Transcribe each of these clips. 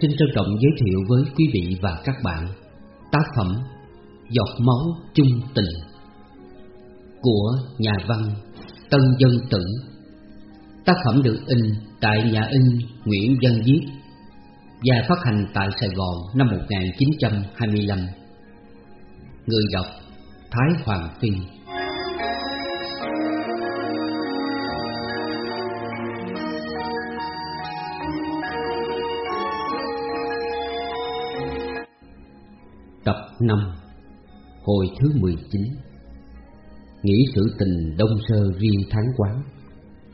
xin trân trọng giới thiệu với quý vị và các bạn tác phẩm Giọt máu chung tình của nhà văn Tân Dân Tử. Tác phẩm được in tại nhà in Nguyễn Văn Viết và phát hành tại Sài Gòn năm 1925. Người đọc Thái Hoàng Phi Tập 5 Hồi thứ 19 Nghĩ sự tình đông sơ riêng tháng quán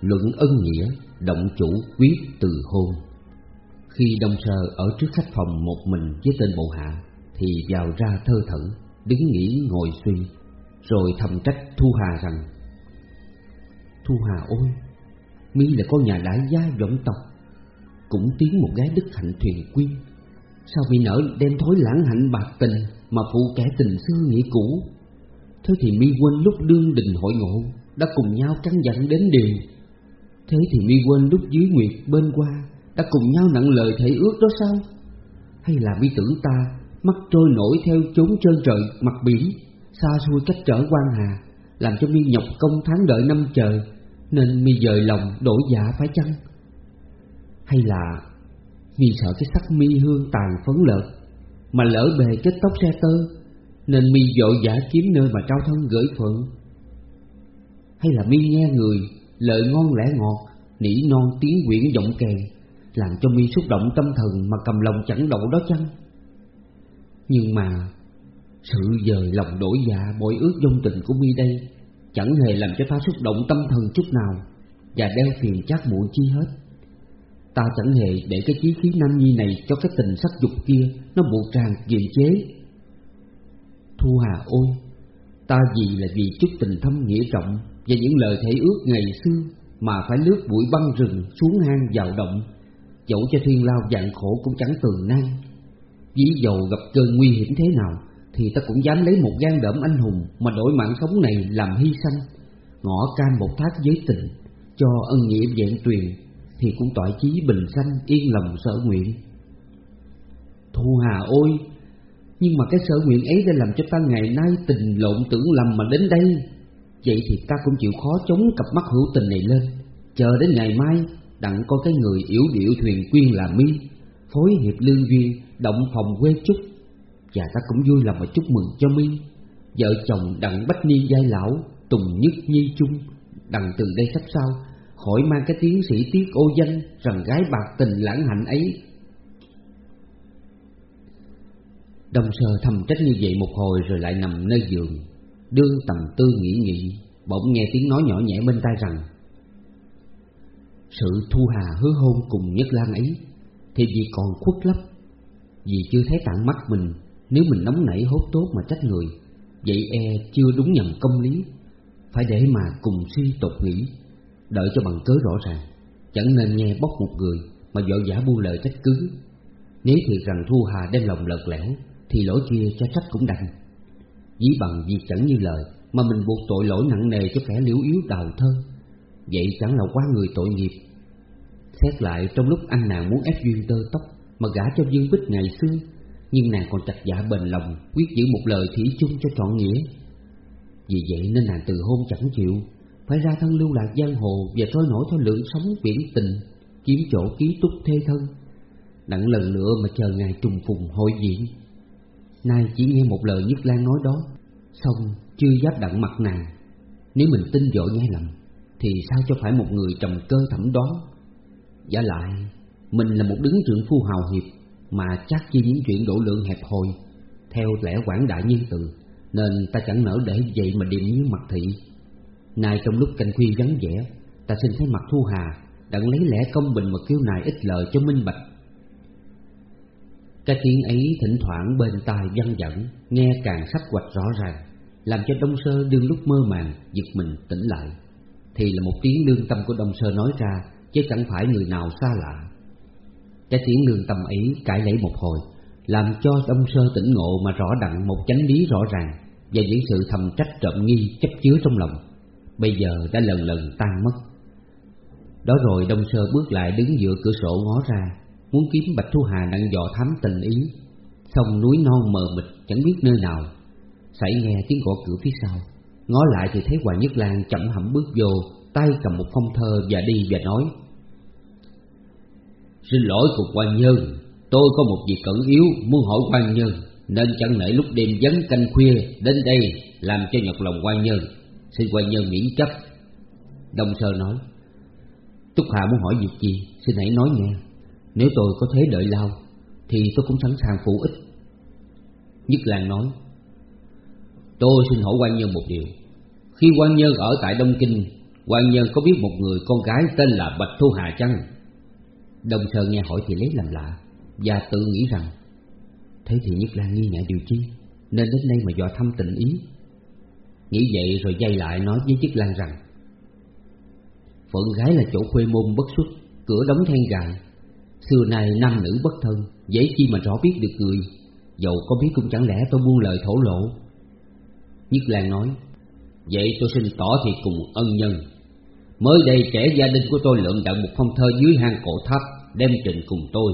Luận ân nghĩa, động chủ quyết từ hôn. Khi đông sơ ở trước khách phòng một mình với tên bộ hạ Thì vào ra thơ thẩn, đứng nghỉ ngồi suy Rồi thầm trách Thu Hà rằng Thu Hà ôi, mi là con nhà đại gia vọng tộc Cũng tiếng một gái đức hạnh thuyền quyên. Sao vì nở đem thối lãng hạnh bạc tình Mà phụ kẻ tình xưa nghĩa cũ? Thế thì mi quên lúc đương đình hội ngộ Đã cùng nhau căng dặn đến điều Thế thì mi quên lúc dưới nguyệt bên qua Đã cùng nhau nặng lời thể ước đó sao? Hay là mi tưởng ta Mắt trôi nổi theo chốn trơn trời mặt biển, Xa xôi cách trở quan hà, Làm cho mi nhọc công tháng đợi năm chờ Nên mi dời lòng đổi dạ phải chăng? Hay là vì sợ cái sắc mi hương tàn phấn lợt Mà lỡ bề kết tóc xe tơ, Nên mi vội vã kiếm nơi mà trao thân gửi phận Hay là mi nghe người Lời ngon lẽ ngọt, Nỉ non tiếng quyển giọng kèn, Làm cho mi xúc động tâm thần Mà cầm lòng chẳng đậu đó chăng? Nhưng mà Sự dời lòng đổi dạ Bội ước dông tình của mi đây Chẳng hề làm cho ta xúc động tâm thần chút nào Và đeo phiền chát muộn chi hết. Ta chẳng hề để cái chí khí nam nhi này cho cái tình sắc dục kia Nó buộc ràng kiềm chế. Thu Hà ôi Ta vì là vì chút tình thâm nghĩa trọng Và những lời thể ước ngày xưa Mà phải lướt bụi băng rừng xuống hang vào động Dẫu cho thiên lao dạng khổ cũng chẳng tường nan. Dĩ dầu gặp cơn nguy hiểm thế nào Thì ta cũng dám lấy một gan đỡm anh hùng Mà đổi mạng sống này làm hy sinh, Ngõ cam một thác giới tình Cho ân nghĩa vẹn tuyền thì cũng tỏi chí bình sanh yên lòng sở nguyện. Thu Hà ôi, nhưng mà cái sở nguyện ấy đã làm cho ta ngày nay tình lộn tưởng lầm mà đến đây. Vậy thì ta cũng chịu khó chống cặp mắt hữu tình này lên, chờ đến ngày mai đặng có cái người yếu điệu thuyền quyên là mi, phối hiệp lương duyên, động phòng quê chúc, và ta cũng vui lòng mà chúc mừng cho mi. Vợ chồng đặng bách niên giai lão, tùng nhất nhi chung, đặng từ đây sắp sau khỏi mang cái tiếng sĩ tiết ô danh rằng gái bạc tình lãng hạnh ấy. Đông sơ thầm trách như vậy một hồi rồi lại nằm nơi giường, đương tầm tư nghĩ nghĩ, bỗng nghe tiếng nói nhỏ nhẹ bên tai rằng sự thu hà hứa hôn cùng nhất lan ấy thì vì còn khuất lấp, vì chưa thấy tặng mắt mình, nếu mình nóng nảy hốt tốt mà trách người, vậy e chưa đúng nhầm công lý, phải để mà cùng suy tột nghĩ đợi cho bằng cớ rõ ràng. Chẳng nên nghe bóc một người Mà vội vã buông lời trách cứ. Nếu thiệt rằng Thu Hà đem lòng lợt lẽo Thì lỗi kia cho trách cũng đành. Dĩ bằng việc chẳng như lời Mà mình buộc tội lỗi nặng nề cho kẻ liễu yếu đào thơ. Vậy chẳng là quá người tội nghiệp. Xét lại trong lúc anh nàng muốn ép duyên tơ tóc Mà gả cho Dương Bích ngày xưa, Nhưng nàng còn chặt dạ bền lòng, Quyết giữ một lời thủy chung cho trọn nghĩa. Vì vậy nên nàng từ hôn chẳng chịu phải ra thân lưu lạc giang hồ và trôi nổi theo lượng sống biển tình, kiếm chỗ ký túc thê thân, đặng lần nữa mà chờ ngày trùng phùng hội diện Nay chỉ nghe một lời Nhất Lan nói đó, xong chưa giáp đặng mặt nàng. Nếu mình tin dội nghe lầm, thì sao cho phải một người trầm cơ thẩm đoán? Giả lại, mình là một đứng trưởng phu hào hiệp, mà chắc chi những chuyện đổ lượng hẹp hòi, theo lẽ quảng đại nhân từ, nên ta chẳng nỡ để vậy mà điểm như mặt thị. Nay trong lúc canh khuya vắng vẻ, Ta xin thấy mặt Thu Hà Đặng lấy lẽ công bình mà kêu nài ít lợi cho minh bạch. Cái tiếng ấy thỉnh thoảng bên tai văng vẳng, Nghe càng sắc quạch rõ ràng, Làm cho Đông Sơ đương lúc mơ màng, Giật mình, tỉnh lại. Thì là một tiếng lương tâm của Đông Sơ nói ra, Chứ chẳng phải người nào xa lạ. Cái tiếng lương tâm ấy cãi lấy một hồi, Làm cho Đông Sơ tỉnh ngộ mà rõ đặng một chánh lý rõ ràng, Và những sự thầm trách trộm nghi chấp chứa trong lòng bây giờ đã lần lần tan mất. Đó rồi Đông Sơ bước lại đứng giữa cửa sổ ngó ra, Muốn kiếm Bạch Thu Hà nặng dò thám tình ý. Sông núi non mờ mịt chẳng biết nơi nào. Xảy nghe tiếng gõ cửa phía sau Ngó lại thì thấy Hoàng Nhất Lan chậm hẳm bước vô Tay cầm một phong thơ và đi và nói Xin lỗi cục quan nhân Tôi có một việc cẩn yếu muốn hỏi quan nhân Nên chẳng nể lúc đêm vắng canh khuya Đến đây làm cho nhọc lòng quan nhân. Xin quan nhân miễn chấp. Đông Sơ nói, Túc Hạ muốn hỏi việc gì? Xin hãy nói nghe. Nếu tôi có thế đợi lao Thì tôi cũng sẵn sàng phụ ích. Nhất Lan nói, Tôi xin hỏi quan nhân một điều. Khi quan nhân ở tại Đông Kinh, quan nhân có biết một người con gái tên là Bạch Thu Hà chăng? Đông Sơ nghe hỏi thì lấy làm lạ Và tự nghĩ rằng, Thế thì Nhất Lan nghi ngại điều chi? Nên đến đây mà dò thăm tình ý. Nghĩ vậy rồi dây lại nói với chiếc Lan rằng, Phượng gái là chỗ khuê môn bất xuất, Cửa đóng then gài. Xưa nay nam nữ bất thân, Dễ chi mà rõ biết được người. Dầu có biết cũng chẳng lẽ tôi buông lời thổ lộ. Nhất Lan nói, Vậy tôi xin tỏ thì cùng ân nhân. Mới đây trẻ gia đình của tôi lượm đặng một phong thơ dưới hang cổ tháp, Đem trình cùng tôi.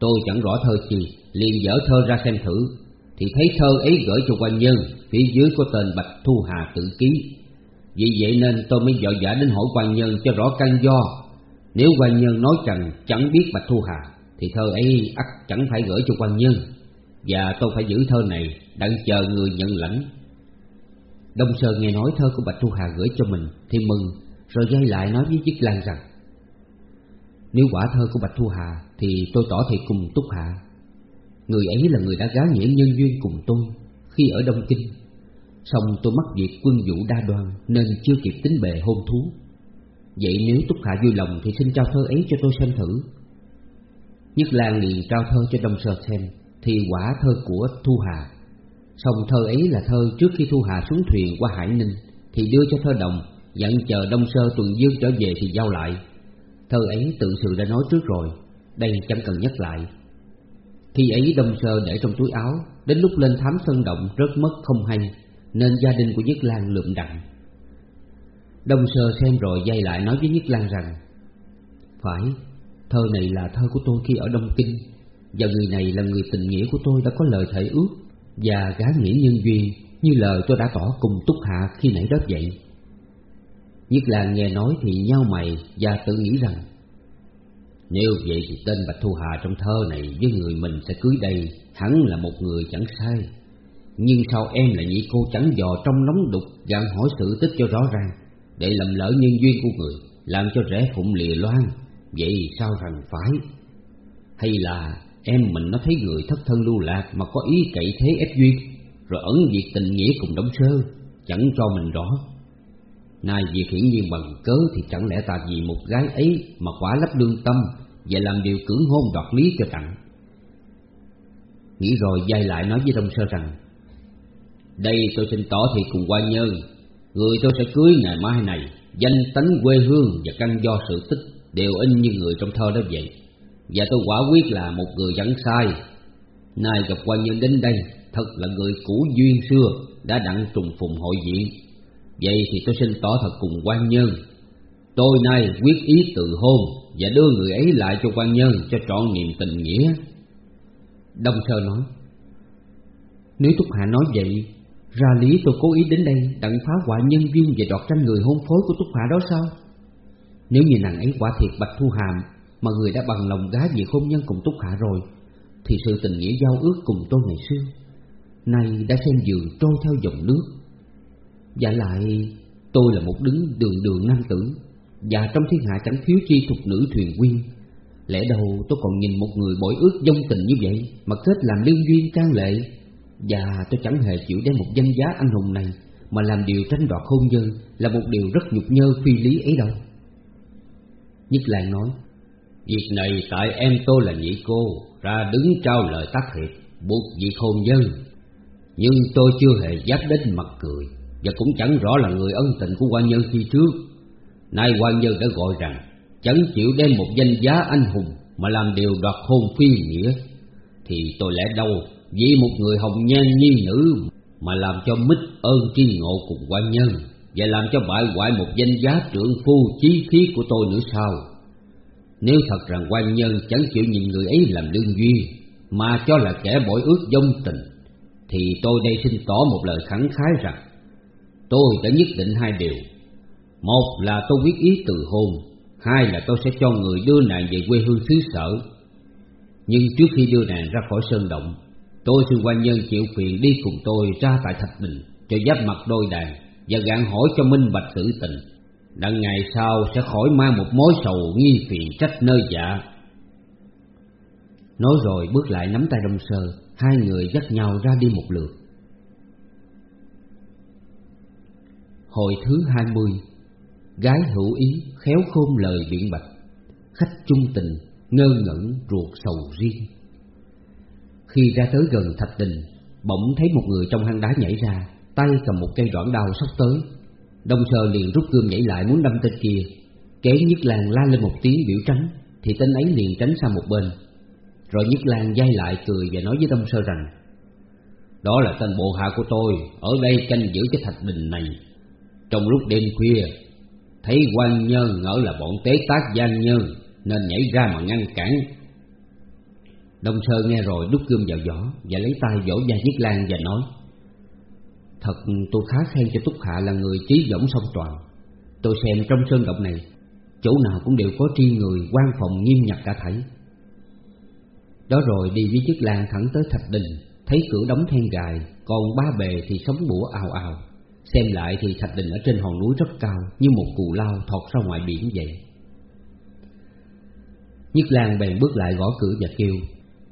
Tôi chẳng rõ thơ gì liền dở thơ ra xem thử. Thì thấy thơ ấy gửi cho quan nhân Phía dưới có tên Bạch Thu Hà tự ký. Vì vậy nên tôi mới dội dã đến hỏi quan nhân cho rõ căn do. Nếu quan nhân nói rằng chẳng biết Bạch Thu Hà, Thì thơ ấy ắt chẳng phải gửi cho quan nhân. Và tôi phải giữ thơ này Đặng chờ người nhận lãnh. Đông Sơn nghe nói thơ của Bạch Thu Hà gửi cho mình Thì mừng, Rồi dây lại nói với Chiếc Lan rằng, Nếu quả thơ của Bạch Thu Hà Thì tôi tỏ thiệt cùng Túc Hạ. Người ấy là người đã gá nghĩa nhân duyên cùng tôi Khi ở Đông Kinh. Xong tôi mắc việc quân vũ đa đoan Nên chưa kịp tính bề hôn thú. Vậy nếu Túc Hạ vui lòng Thì xin trao thơ ấy cho tôi xem thử. Nhất Lan liền trao thơ cho Đông Sơ xem, Thì quả thơ của Thu Hà. Xong thơ ấy là thơ trước khi Thu Hà xuống thuyền qua Hải Ninh, Thì đưa cho thơ đồng Dặn chờ Đông Sơ tuần dương trở về thì giao lại. Thơ ấy tự sự đã nói trước rồi, Đây chẳng cần nhắc lại. Khi ấy Đông Sơ để trong túi áo Đến lúc lên thám sân động rớt mất không hay Nên gia đình của Nhất Lan lượm đặng Đông Sơ xem rồi dây lại nói với Nhất Lan rằng Phải, thơ này là thơ của tôi khi ở Đông Kinh Và người này là người tình nghĩa của tôi đã có lời thể ước và gá nghĩa nhân duyên như lời tôi đã tỏ cùng Túc Hạ khi nãy đó vậy. Nhất Lan nghe nói thì nhau mày và tự nghĩ rằng nếu vậy thì tên Bạch Thu Hà trong thơ này với người mình sẽ cưới đây hẳn là một người chẳng sai. Nhưng sao em lại nghĩ cô chẳng dò trong nóng đục gặn hỏi sự tích cho rõ ràng để lầm lỡ nhân duyên của người, làm cho rẽ phụng lìa loan. Vậy sao rằng phải? Hay là Em mình nó thấy người thất thân lưu lạc mà có ý cậy thế ép duyên Rồi ẩn việc tình nghĩa cùng đóng sơ Chẳng cho mình rõ Nay việc hiển nhiên bằng cớ thì chẳng lẽ ta vì một gái ấy mà quả lấp lương tâm Và làm điều cưỡng hôn đoạt lý cho tặng? Nghĩ rồi dây lại nói với Đông Sơ rằng, Đây tôi xin tỏ thì cùng quan nhân Người tôi sẽ cưới ngày mai này, Danh tánh quê hương và căn do sự tích Đều in như người trong thơ đó vậy. Và tôi quả quyết là một người chẳng sai. Nay gặp quan nhân đến đây, Thật là người cũ duyên xưa Đã đặng trùng phùng hội diện Vậy thì tôi xin tỏ thật cùng quan nhân. Tôi nay quyết ý từ hôn Và đưa người ấy lại cho quan nhân Cho trọn niềm tình nghĩa. Đông Sơ nói, Nếu Túc Hạ nói vậy, Ra lý tôi cố ý đến đây Đặng phá hoại nhân duyên và đoạt tranh người hôn phối của Túc Hạ đó sao? Nếu như nàng ấy quả thiệt Bạch Thu Hàm mà người đã bằng lòng gái về hôn nhân cùng Túc Hạ rồi, Thì sự tình nghĩa giao ước cùng tôi ngày xưa Nay đã xem giường trôi theo dòng nước. Và lại, tôi là một đứng đường đường nam tử. Và trong thiên hạ chẳng thiếu chi thuộc nữ thuyền quyên. Lẽ đâu tôi còn nhìn một người bội ước dông tình như vậy, Mà kết làm lương duyên can lệ? Và tôi chẳng hề chịu đem một danh giá anh hùng này, Mà làm điều tranh đoạt hôn nhân Là một điều rất nhục nhơ phi lý ấy đâu. Nhất Lan nói, Việc này tại em tôi là nhị cô, Ra đứng trao lời tác hiệp, Buộc việc hôn nhân. Nhưng tôi chưa hề dám đến mặt cười. Và cũng chẳng rõ là người ân tình của quan nhân khi trước. Nay quan nhân đã gọi rằng, Chẳng chịu đem một danh giá anh hùng Mà làm điều đoạt hôn phi nghĩa, Thì tôi lẽ đâu Vì một người hồng nhan nhi nữ Mà làm cho mít ơn tri ngộ cùng quan nhân, Và làm cho bại hoại một danh giá trưởng phu chí khí của tôi nữa sao? Nếu thật rằng quan nhân chẳng chịu nhìn người ấy làm lương duyên Mà cho là kẻ bội ước dông tình, Thì tôi đây xin tỏ một lời khẳng khái rằng Tôi đã nhất định hai điều. Một là tôi quyết ý từ hôn, Hai là tôi sẽ cho người đưa nàng về quê hương xứ sở. Nhưng trước khi đưa nàng ra khỏi sơn động, Tôi xin quan nhân chịu phiền đi cùng tôi ra tại Thạch bình Cho giáp mặt đôi đàn Và gạn hỏi cho minh bạch sự tình. Đặng ngày sau sẽ khỏi mang một mối sầu nghi phiền trách nơi dạ. Nói rồi bước lại nắm tay đông sơ, Hai người dắt nhau ra đi một lượt. Hồi thứ hai mươi Gái hữu ý khéo khôn lời biện bạch. Khách trung tình ngơ ngẩn ruột sầu riêng. Khi ra tới gần thạch đình Bỗng thấy một người trong hang đá nhảy ra Tay cầm một cây đoạn đao sắp tới. Đông sơ liền rút gươm nhảy lại muốn đâm tên kia. Kế Nhất Lan la lên một tiếng biểu trắng, Thì tên ấy liền tránh sang một bên. Rồi Nhất Lan dây lại cười và nói với Đông sơ rằng Đó là tên bộ hạ của tôi Ở đây canh giữ cái thạch đình này. Trong lúc đêm khuya, Thấy quan nhân ngỡ là bọn tế tác gian nhân Nên nhảy ra mà ngăn cản. Đông sơn nghe rồi đút gươm vào giỏ Và lấy tay vỗ vai Nhất Lan và nói, Thật, tôi khá khen cho Túc Hạ là người trí dũng song toàn. Tôi xem trong sơn động này, Chỗ nào cũng đều có tri người quan phòng nghiêm nhập cả thảy Đó rồi đi với chiếc lan thẳng tới thạch đình, Thấy cửa đóng then gài, Còn ba bề thì sống bủa ào ào. Xem lại thì thạch đình ở trên hòn núi rất cao, Như một cù lao thọt ra ngoài biển vậy. Nhất Lan bèn bước lại gõ cửa và kêu,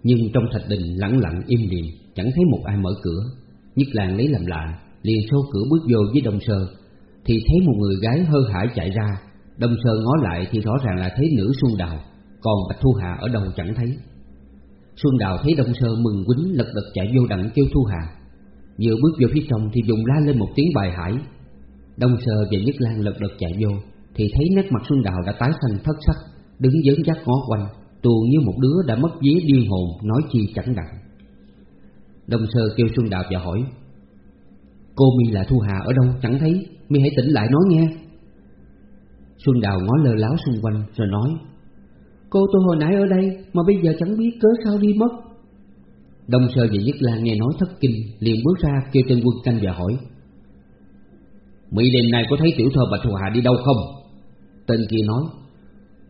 Nhưng trong thạch đình lặng lặng im lìm, Chẳng thấy một ai mở cửa. Nhất Lan lấy làm lạ, liền xô cửa bước vô với Đông Sơ, Thì thấy một người gái hơ hải chạy ra. Đông Sơ ngó lại thì rõ ràng là thấy nữ Xuân Đào, Còn Bạch Thu Hà ở đâu chẳng thấy. Xuân Đào thấy Đông Sơ mừng quýnh, lật đật chạy vô đặng kêu Thu Hà. Vừa bước vô phía trong thì dùng la lên một tiếng bài hải. Đông Sơ và Nhất Lan lật đật chạy vô, Thì thấy nét mặt Xuân Đào đã tái xanh thất sắc, Đứng dấn giác ngó quanh Tuồn như một đứa đã mất vía điên hồn, Nói chi chẳng đặng. Đông Sơ kêu Xuân Đào và hỏi, Cô mi là Thu Hà ở đâu? Chẳng thấy. Mi hãy tỉnh lại nói nghe. Xuân Đào ngó lơ láo xung quanh, rồi nói, Cô tôi hồi nãy ở đây, mà bây giờ chẳng biết cớ sao đi mất. Đông Sơ và Nhất Lan nghe nói thất kinh, liền bước ra kêu tên quân canh và hỏi. Mỹ đêm nay có thấy tiểu thơ Bạch Thu Hà đi đâu không? Tên kia nói.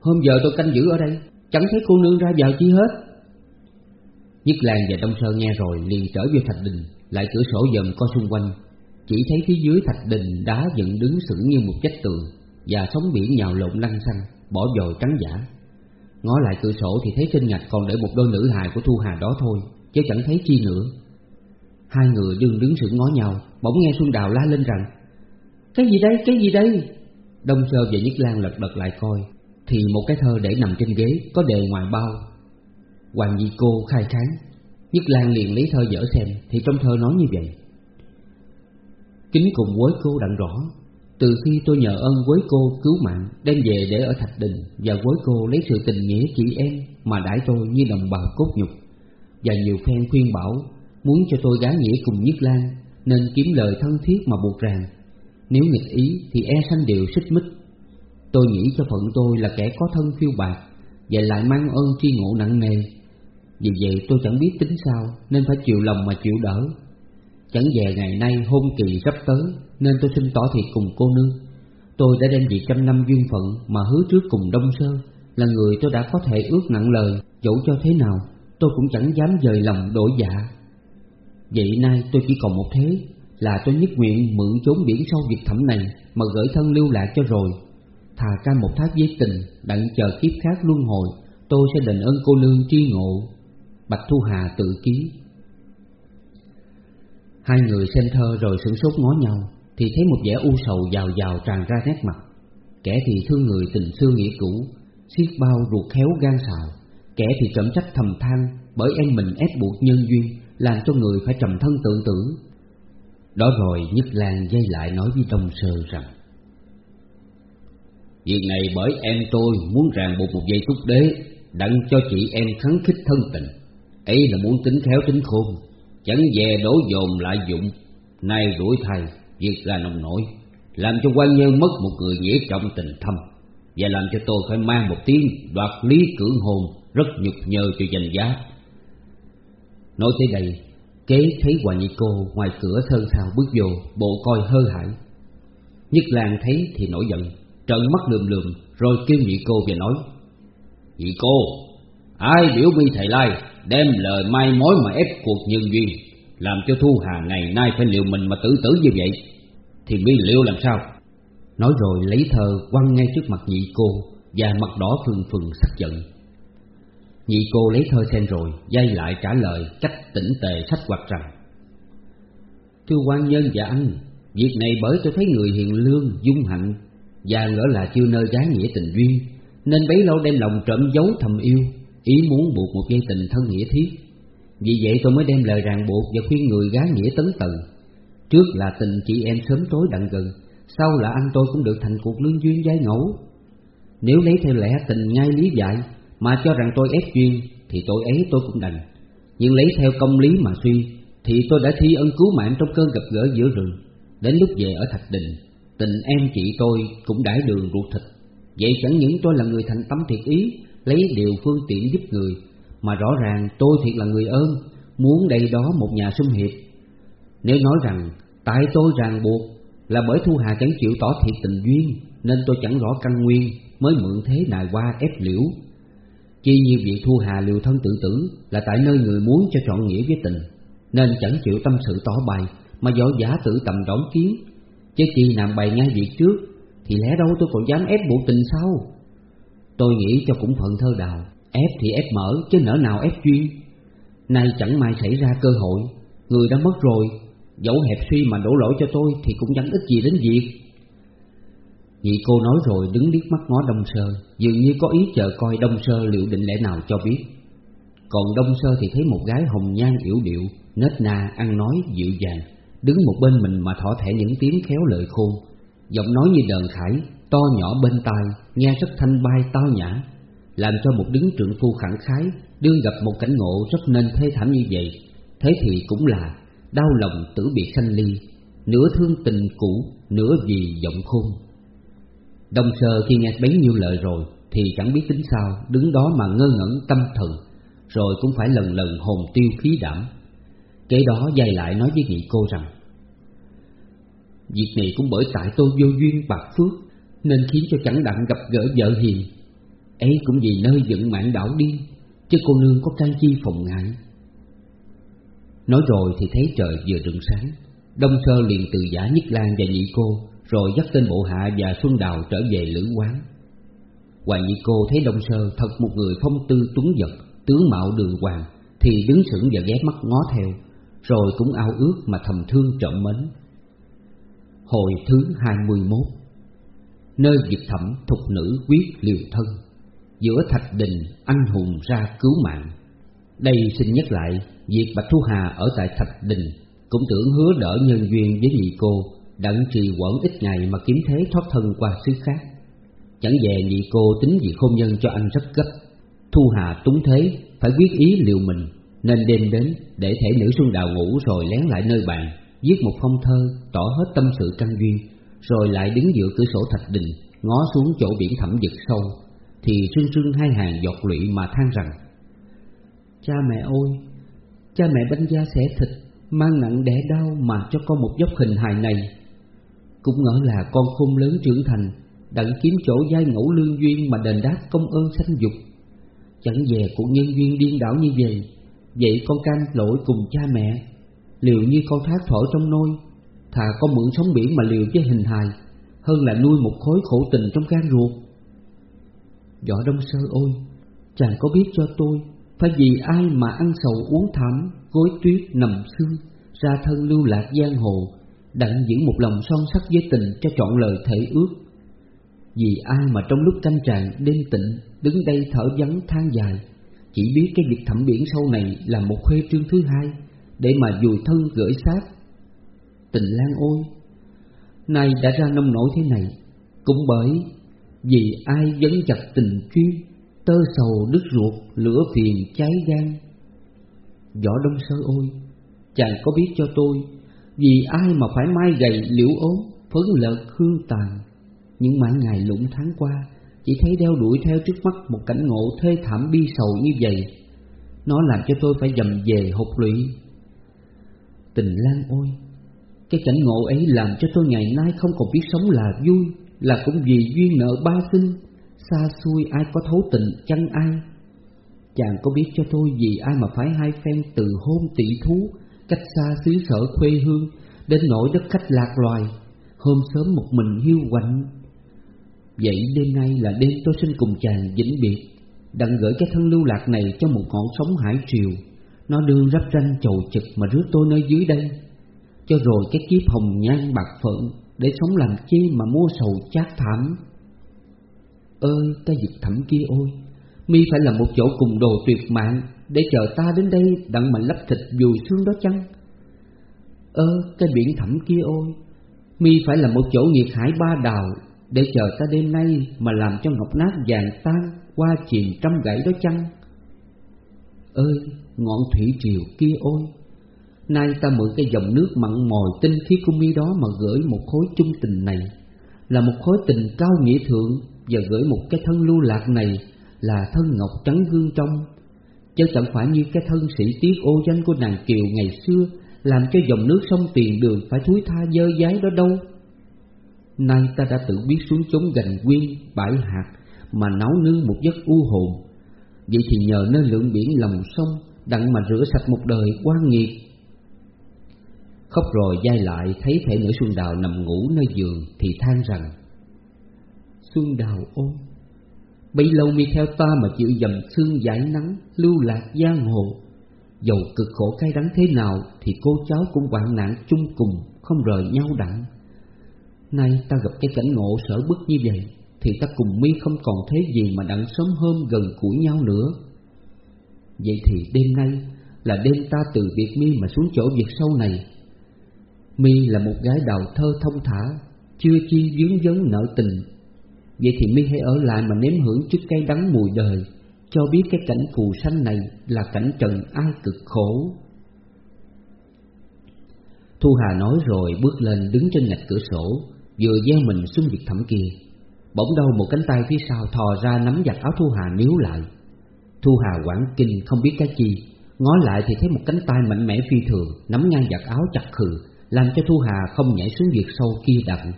Hôm giờ tôi canh giữ ở đây, Chẳng thấy cô nương ra vào chi hết. Nhất Lan và Đông Sơ nghe rồi liền trở về thạch đình, Lại cửa sổ dòm coi xung quanh. Chỉ thấy phía dưới thạch đình đá dựng đứng sững như một vách tường Và sóng biển nhào lộn lăn xanh Bỏ dồi trắng giả. Ngó lại cửa sổ thì thấy trên ngạch còn để một đôi nữ hài của Thu Hà đó thôi. Chứ chẳng thấy chi nữa. Hai người đương đứng sững ngó nhau Bỗng nghe Xuân Đào la lên rằng Cái gì đây, cái gì đây? Đông Sơ và Nhất Lan lật đật lại coi Thì một cái thơ để nằm trên ghế Có đề ngoài bao. Hoàng Di Cô khai kháng Nhất Lan liền lấy thơ dở xem Thì trong thơ nói như vậy. Kính cùng với cô đặng rõ Từ khi tôi nhờ ơn với cô cứu mạng Đem về để ở Thạch Đình Và với cô lấy sự tình nghĩa chị em Mà đãi tôi như đồng bào cốt nhục. Và nhiều phen khuyên bảo, Muốn cho tôi gái nghĩa cùng Nhất Lan, Nên kiếm lời thân thiết mà buộc ràng. Nếu nghịch ý thì e sanh điều xích mích. Tôi nghĩ cho phận tôi là kẻ có thân phiêu bạc Và lại mang ơn tri ngộ nặng nề. Vì vậy tôi chẳng biết tính sao Nên phải chịu lòng mà chịu đỡ. Chẳng về ngày nay hôn kỳ sắp tới Nên tôi xin tỏ thiệt cùng cô nương. Tôi đã đem vị trăm năm duyên phận Mà hứa trước cùng Đông Sơ Là người tôi đã có thể ước nặng lời Dẫu cho thế nào. Tôi cũng chẳng dám dời lòng đổi dạ. Vậy nay tôi chỉ còn một thế, Là tôi nhất nguyện mượn chốn biển sâu việc thẩm này Mà gửi thân lưu lạc cho rồi. Thà ca một thác giấy tình, Đặng chờ kiếp khác luân hồi, Tôi sẽ đền ơn cô nương tri ngộ. Bạch Thu Hà tự ký. Hai người xem thơ rồi sửng sốt ngó nhau, Thì thấy một vẻ u sầu giàu giàu tràn ra nét mặt. Kẻ thì thương người tình xưa nghĩa cũ Xiết bao ruột khéo gan xào. Kẻ thì trầm trách thầm than, Bởi em mình ép buộc nhân duyên, Làm cho người phải trầm thân tự tử. Đó rồi Nhất Lan dây lại nói với Đông Sơ rằng, Việc này bởi em tôi muốn ràng buộc một dây túc đế, Đặng cho chị em kháng khích thân tình. Ấy là muốn tính khéo tính khôn, chẳng về đổ dồn lại dụng. Nay đuổi thay, việc là nông nổi, làm cho quan nhân mất một người nghĩa trọng tình thâm, Và làm cho tôi phải mang một tiếng đoạt lý cưỡng hồn. Rất nhục nhơ cho danh giá Nói tới đây, Kế thấy Hoàng Nhị Cô ngoài cửa thơ sào bước vô, Bộ coi hơ hải. Nhất làng thấy thì nổi giận, Trợn mắt lườm lườm, Rồi kêu Nhị Cô về nói, Nhị Cô, Ai biểu mi thầy lai Đem lời mai mối mà ép cuộc nhân duyên, Làm cho Thu Hà ngày nay phải liệu mình mà tử tử như vậy, Thì mi liệu làm sao? Nói rồi lấy thơ quăng ngay trước mặt nhị cô, Và mặt đỏ phừng phừng sắc giận. Nhị cô lấy thơ xem rồi Dây lại trả lời cách tỉnh tề sách quạt rằng Thưa quan nhân và anh Việc này bởi tôi thấy người hiền lương, dung hạnh Và ngỡ là chưa nơi gái nghĩa tình duyên Nên bấy lâu đem lòng trộm giấu thầm yêu Ý muốn buộc một dây tình thân nghĩa thiết. Vì vậy tôi mới đem lời ràng buộc Và khuyên người gái nghĩa tấn tự Trước là tình chị em sớm tối đặng gần Sau là anh tôi cũng được thành cuộc lương duyên giai ngẫu. Nếu lấy theo lẽ tình ngay lý dạy mà cho rằng tôi ép duyên, Thì tội ấy tôi cũng đành. Nhưng lấy theo công lý mà suy, Thì tôi đã thi ân cứu mạng trong cơn gặp gỡ giữa rừng. Đến lúc về ở Thạch Đình, Tình em chị tôi cũng đãi đường ruột thịt. Vậy chẳng những tôi là người thành tâm thiệt ý, Lấy điều phương tiện giúp người, Mà rõ ràng tôi thiệt là người ơn, Muốn đây đó một nhà xung hiệp Nếu nói rằng, Tại tôi ràng buộc, Là bởi Thu Hà chẳng chịu tỏ thiệt tình duyên, Nên tôi chẳng rõ căn nguyên Mới mượn thế nài qua ép liễu. Chi như việc Thu Hà liều thân tự tử Là tại nơi người muốn cho trọn nghĩa với tình. Nên chẳng chịu tâm sự tỏ bày Mà võ giả tự tầm đón kiến. Chứ chi làm bày ngay việc trước, Thì lẽ đâu tôi còn dám ép bộ tình sau Tôi nghĩ cho cũng phận thơ đào, Ép thì ép mở, chứ nỡ nào ép chuyên. Nay chẳng may xảy ra cơ hội, Người đã mất rồi, Dẫu hẹp suy mà đổ lỗi cho tôi Thì cũng chẳng ích gì đến việc. Nhị cô nói rồi đứng liếc mắt ngó Đông Sơ, Dường như có ý chờ coi Đông Sơ liệu định lẽ nào cho biết. Còn Đông Sơ thì thấy một gái hồng nhan yểu điệu, Nết na, ăn nói, dịu dàng, Đứng một bên mình mà thỏ thẻ những tiếng khéo lời khôn Giọng nói như đờn khải, To nhỏ bên tai, Nghe rất thanh bay tao nhã, Làm cho một đứng trượng phu khẳng khái, Đương gặp một cảnh ngộ rất nên thê thảm như vậy. Thế thì cũng là Đau lòng tử biệt sanh ly, Nửa thương tình cũ, Nửa vì giọng khôn đồng sơ khi nghe bấy nhiêu lời rồi Thì chẳng biết tính sao Đứng đó mà ngơ ngẩn tâm thần Rồi cũng phải lần lần hồn tiêu khí đảm. Kế đó dây lại nói với nghị cô rằng Việc này cũng bởi tại tôi vô duyên bạc phước Nên khiến cho chẳng đặng gặp gỡ vợ hiền. Ấy cũng vì nơi dựng mạng đảo đi, Chứ cô nương có can chi phòng ngại. Nói rồi thì thấy trời vừa rừng sáng Đông Sơ liền từ giả Nhất Lan và Nhị Cô rồi dắt tên bộ hạ và Xuân Đào trở về lữ quán. Hoàng Nhị Cô thấy Đông Sơ thật một người phong tư tuấn giật Tướng mạo đường hoàng, Thì đứng sững và ghé mắt ngó theo, Rồi cũng ao ước mà thầm thương trộm mến. Hồi thứ hai mươi mốt, Nơi dịch thẩm thục nữ quyết liều thân, Giữa thạch đình, anh hùng ra cứu mạng. Đây xin nhắc lại, Việc Bạch Thu Hà ở tại thạch đình Cũng tưởng hứa đỡ nhân duyên với nhị cô Đặng trì quẩn ít ngày mà kiếm thế thoát thân qua xứ khác. Chẳng về nhị cô tính vì hôn nhân cho anh rất gấp. Thu Hà túng thế, phải quyết ý liều mình, Nên đêm đến để thể nữ xuân đào ngủ rồi lén lại nơi bàn, Viết một phong thơ tỏ hết tâm sự căn duyên, Rồi lại đứng giữa cửa sổ thạch đình, Ngó xuống chỗ biển thẳm vực sâu, Thì sương sương hai hàng giọt lụy mà than rằng, Cha mẹ ôi Cha mẹ bánh da xẻ thịt, Mang nặng đẻ đau mà cho con một dốc hình hài này cũng ngỡ là con khôn lớn trưởng thành, Đặng kiếm chỗ giai ngẫu lương duyên Mà đền đáp công ơn sanh dục. Chẳng về cuộc nhân duyên điên đảo như vậy Vậy con cam lỗi cùng cha mẹ. Liều như con thác thổi trong nôi, Thà con mượn sóng biển mà liều với hình hài, Hơn là nuôi một khối khổ tình trong gan ruột. Võ Đông Sơ ôi, Chàng có biết cho tôi, Phải vì ai mà ăn sầu uống thảm, Gối tuyết nằm xương Ra thân lưu lạc giang hồ Đặng giữ một lòng son sắc với tình Cho chọn lời thể ước. Vì ai mà trong lúc canh trạng đêm tịnh Đứng đây thở vắng than dài, Chỉ biết cái việc thẩm biển sâu này Là một khuê trương thứ hai Để mà dùi thân gửi xác. Tình lan ôi, Nay đã ra nông nổi thế này, Cũng bởi Vì ai dấn chặt tình chuyên, Tơ sầu đứt ruột Lửa phiền cháy gan. Võ Đông Sơ ôi, Chàng có biết cho tôi vì ai mà phải mai gầy liễu ốm, Phấn lợt hương tàn? Những mãi ngày lũng tháng qua, Chỉ thấy đeo đuổi theo trước mắt một cảnh ngộ thê thảm bi sầu như vậy. Nó làm cho tôi phải dầm về hột lụy. Tình Lan ôi, Cái cảnh ngộ ấy làm cho tôi ngày nay không còn biết sống là vui, Là cũng vì duyên nợ ba sinh. Xa xui ai có thấu tình chăng ai? Chàng có biết cho tôi vì ai mà phải hai phen từ hôn tỷ thú Cách xa xứ sở quê hương, Đến nỗi đất khách lạc loài, Hôm sớm một mình hiu quạnh. Vậy đêm nay là đêm tôi xin cùng chàng vĩnh biệt Đặng gửi cái thân lưu lạc này cho một ngọn sóng hải triều. Nó đương rắp ranh chầu trực mà rước tôi nơi dưới đây, Cho rồi cái kiếp hồng nhan bạc phận Để sống làm chi mà mua sầu chát thảm. Ơi cái dịch thẳm kia ôi, mi phải là một chỗ cùng đồ tuyệt mạng. Để chờ ta đến đây đặng mà lấp thịt dùi xương đó chăng? Ơ, cái biển thẳm kia ôi, mi phải là một chỗ nghiệt hải ba đào Để chờ ta đêm nay mà làm cho ngọc nát vàng tan Qua chìm trăm gãy đó chăng? Ơi ngọn thủy triều kia ôi, Nay ta mượn cái dòng nước mặn mòi tinh khí của mi đó mà gửi một khối chung tình này, Là một khối tình cao nghĩa thượng Và gửi một cái thân lưu lạc này Là thân ngọc trắng gương trong. Chứ chẳng phải như cái thân sĩ tiết ô danh của nàng Kiều ngày xưa Làm cho dòng nước sông tiền đường phải thúi tha dơ dái đó đâu. Nay ta đã tự biết xuống chốn gành quyên, bãi hạt Mà nấu nướng một giấc u hồn. Vậy thì nhờ nơi lượng biển lòng sông Đặng mà rửa sạch một đời quan nghiệt Khóc rồi dai lại thấy thể nữ Xuân Đào nằm ngủ nơi giường Thì than rằng Xuân Đào ôm Bấy lâu mi theo ta mà chịu dầm xương giải nắng, Lưu lạc giang hồ. Dầu cực khổ cay đắng thế nào Thì cô cháu cũng hoạn nạn chung cùng, Không rời nhau đặng. Nay ta gặp cái cảnh ngộ sở bức như vậy, Thì ta cùng mi không còn thế gì Mà đặng sớm hôm gần củi nhau nữa. Vậy thì đêm nay Là đêm ta từ biệt mi mà xuống chỗ việc sau này. Mi là một gái đào thơ thông thả, Chưa chi dướng dấn nợ tình Vậy thì mi hãy ở lại mà nếm hưởng chút cay đắng mùi đời, Cho biết cái cảnh phù sanh này Là cảnh trần ai cực khổ. Thu Hà nói rồi bước lên đứng trên ngạch cửa sổ, Vừa gieo mình xuống việc thẩm kia. Bỗng đâu một cánh tay phía sau thò ra nắm giặt áo Thu Hà níu lại. Thu Hà quảng kinh không biết cái chi, Ngó lại thì thấy một cánh tay mạnh mẽ phi thường, Nắm ngang giặt áo chặt khừ, Làm cho Thu Hà không nhảy xuống việc sâu kia đặng.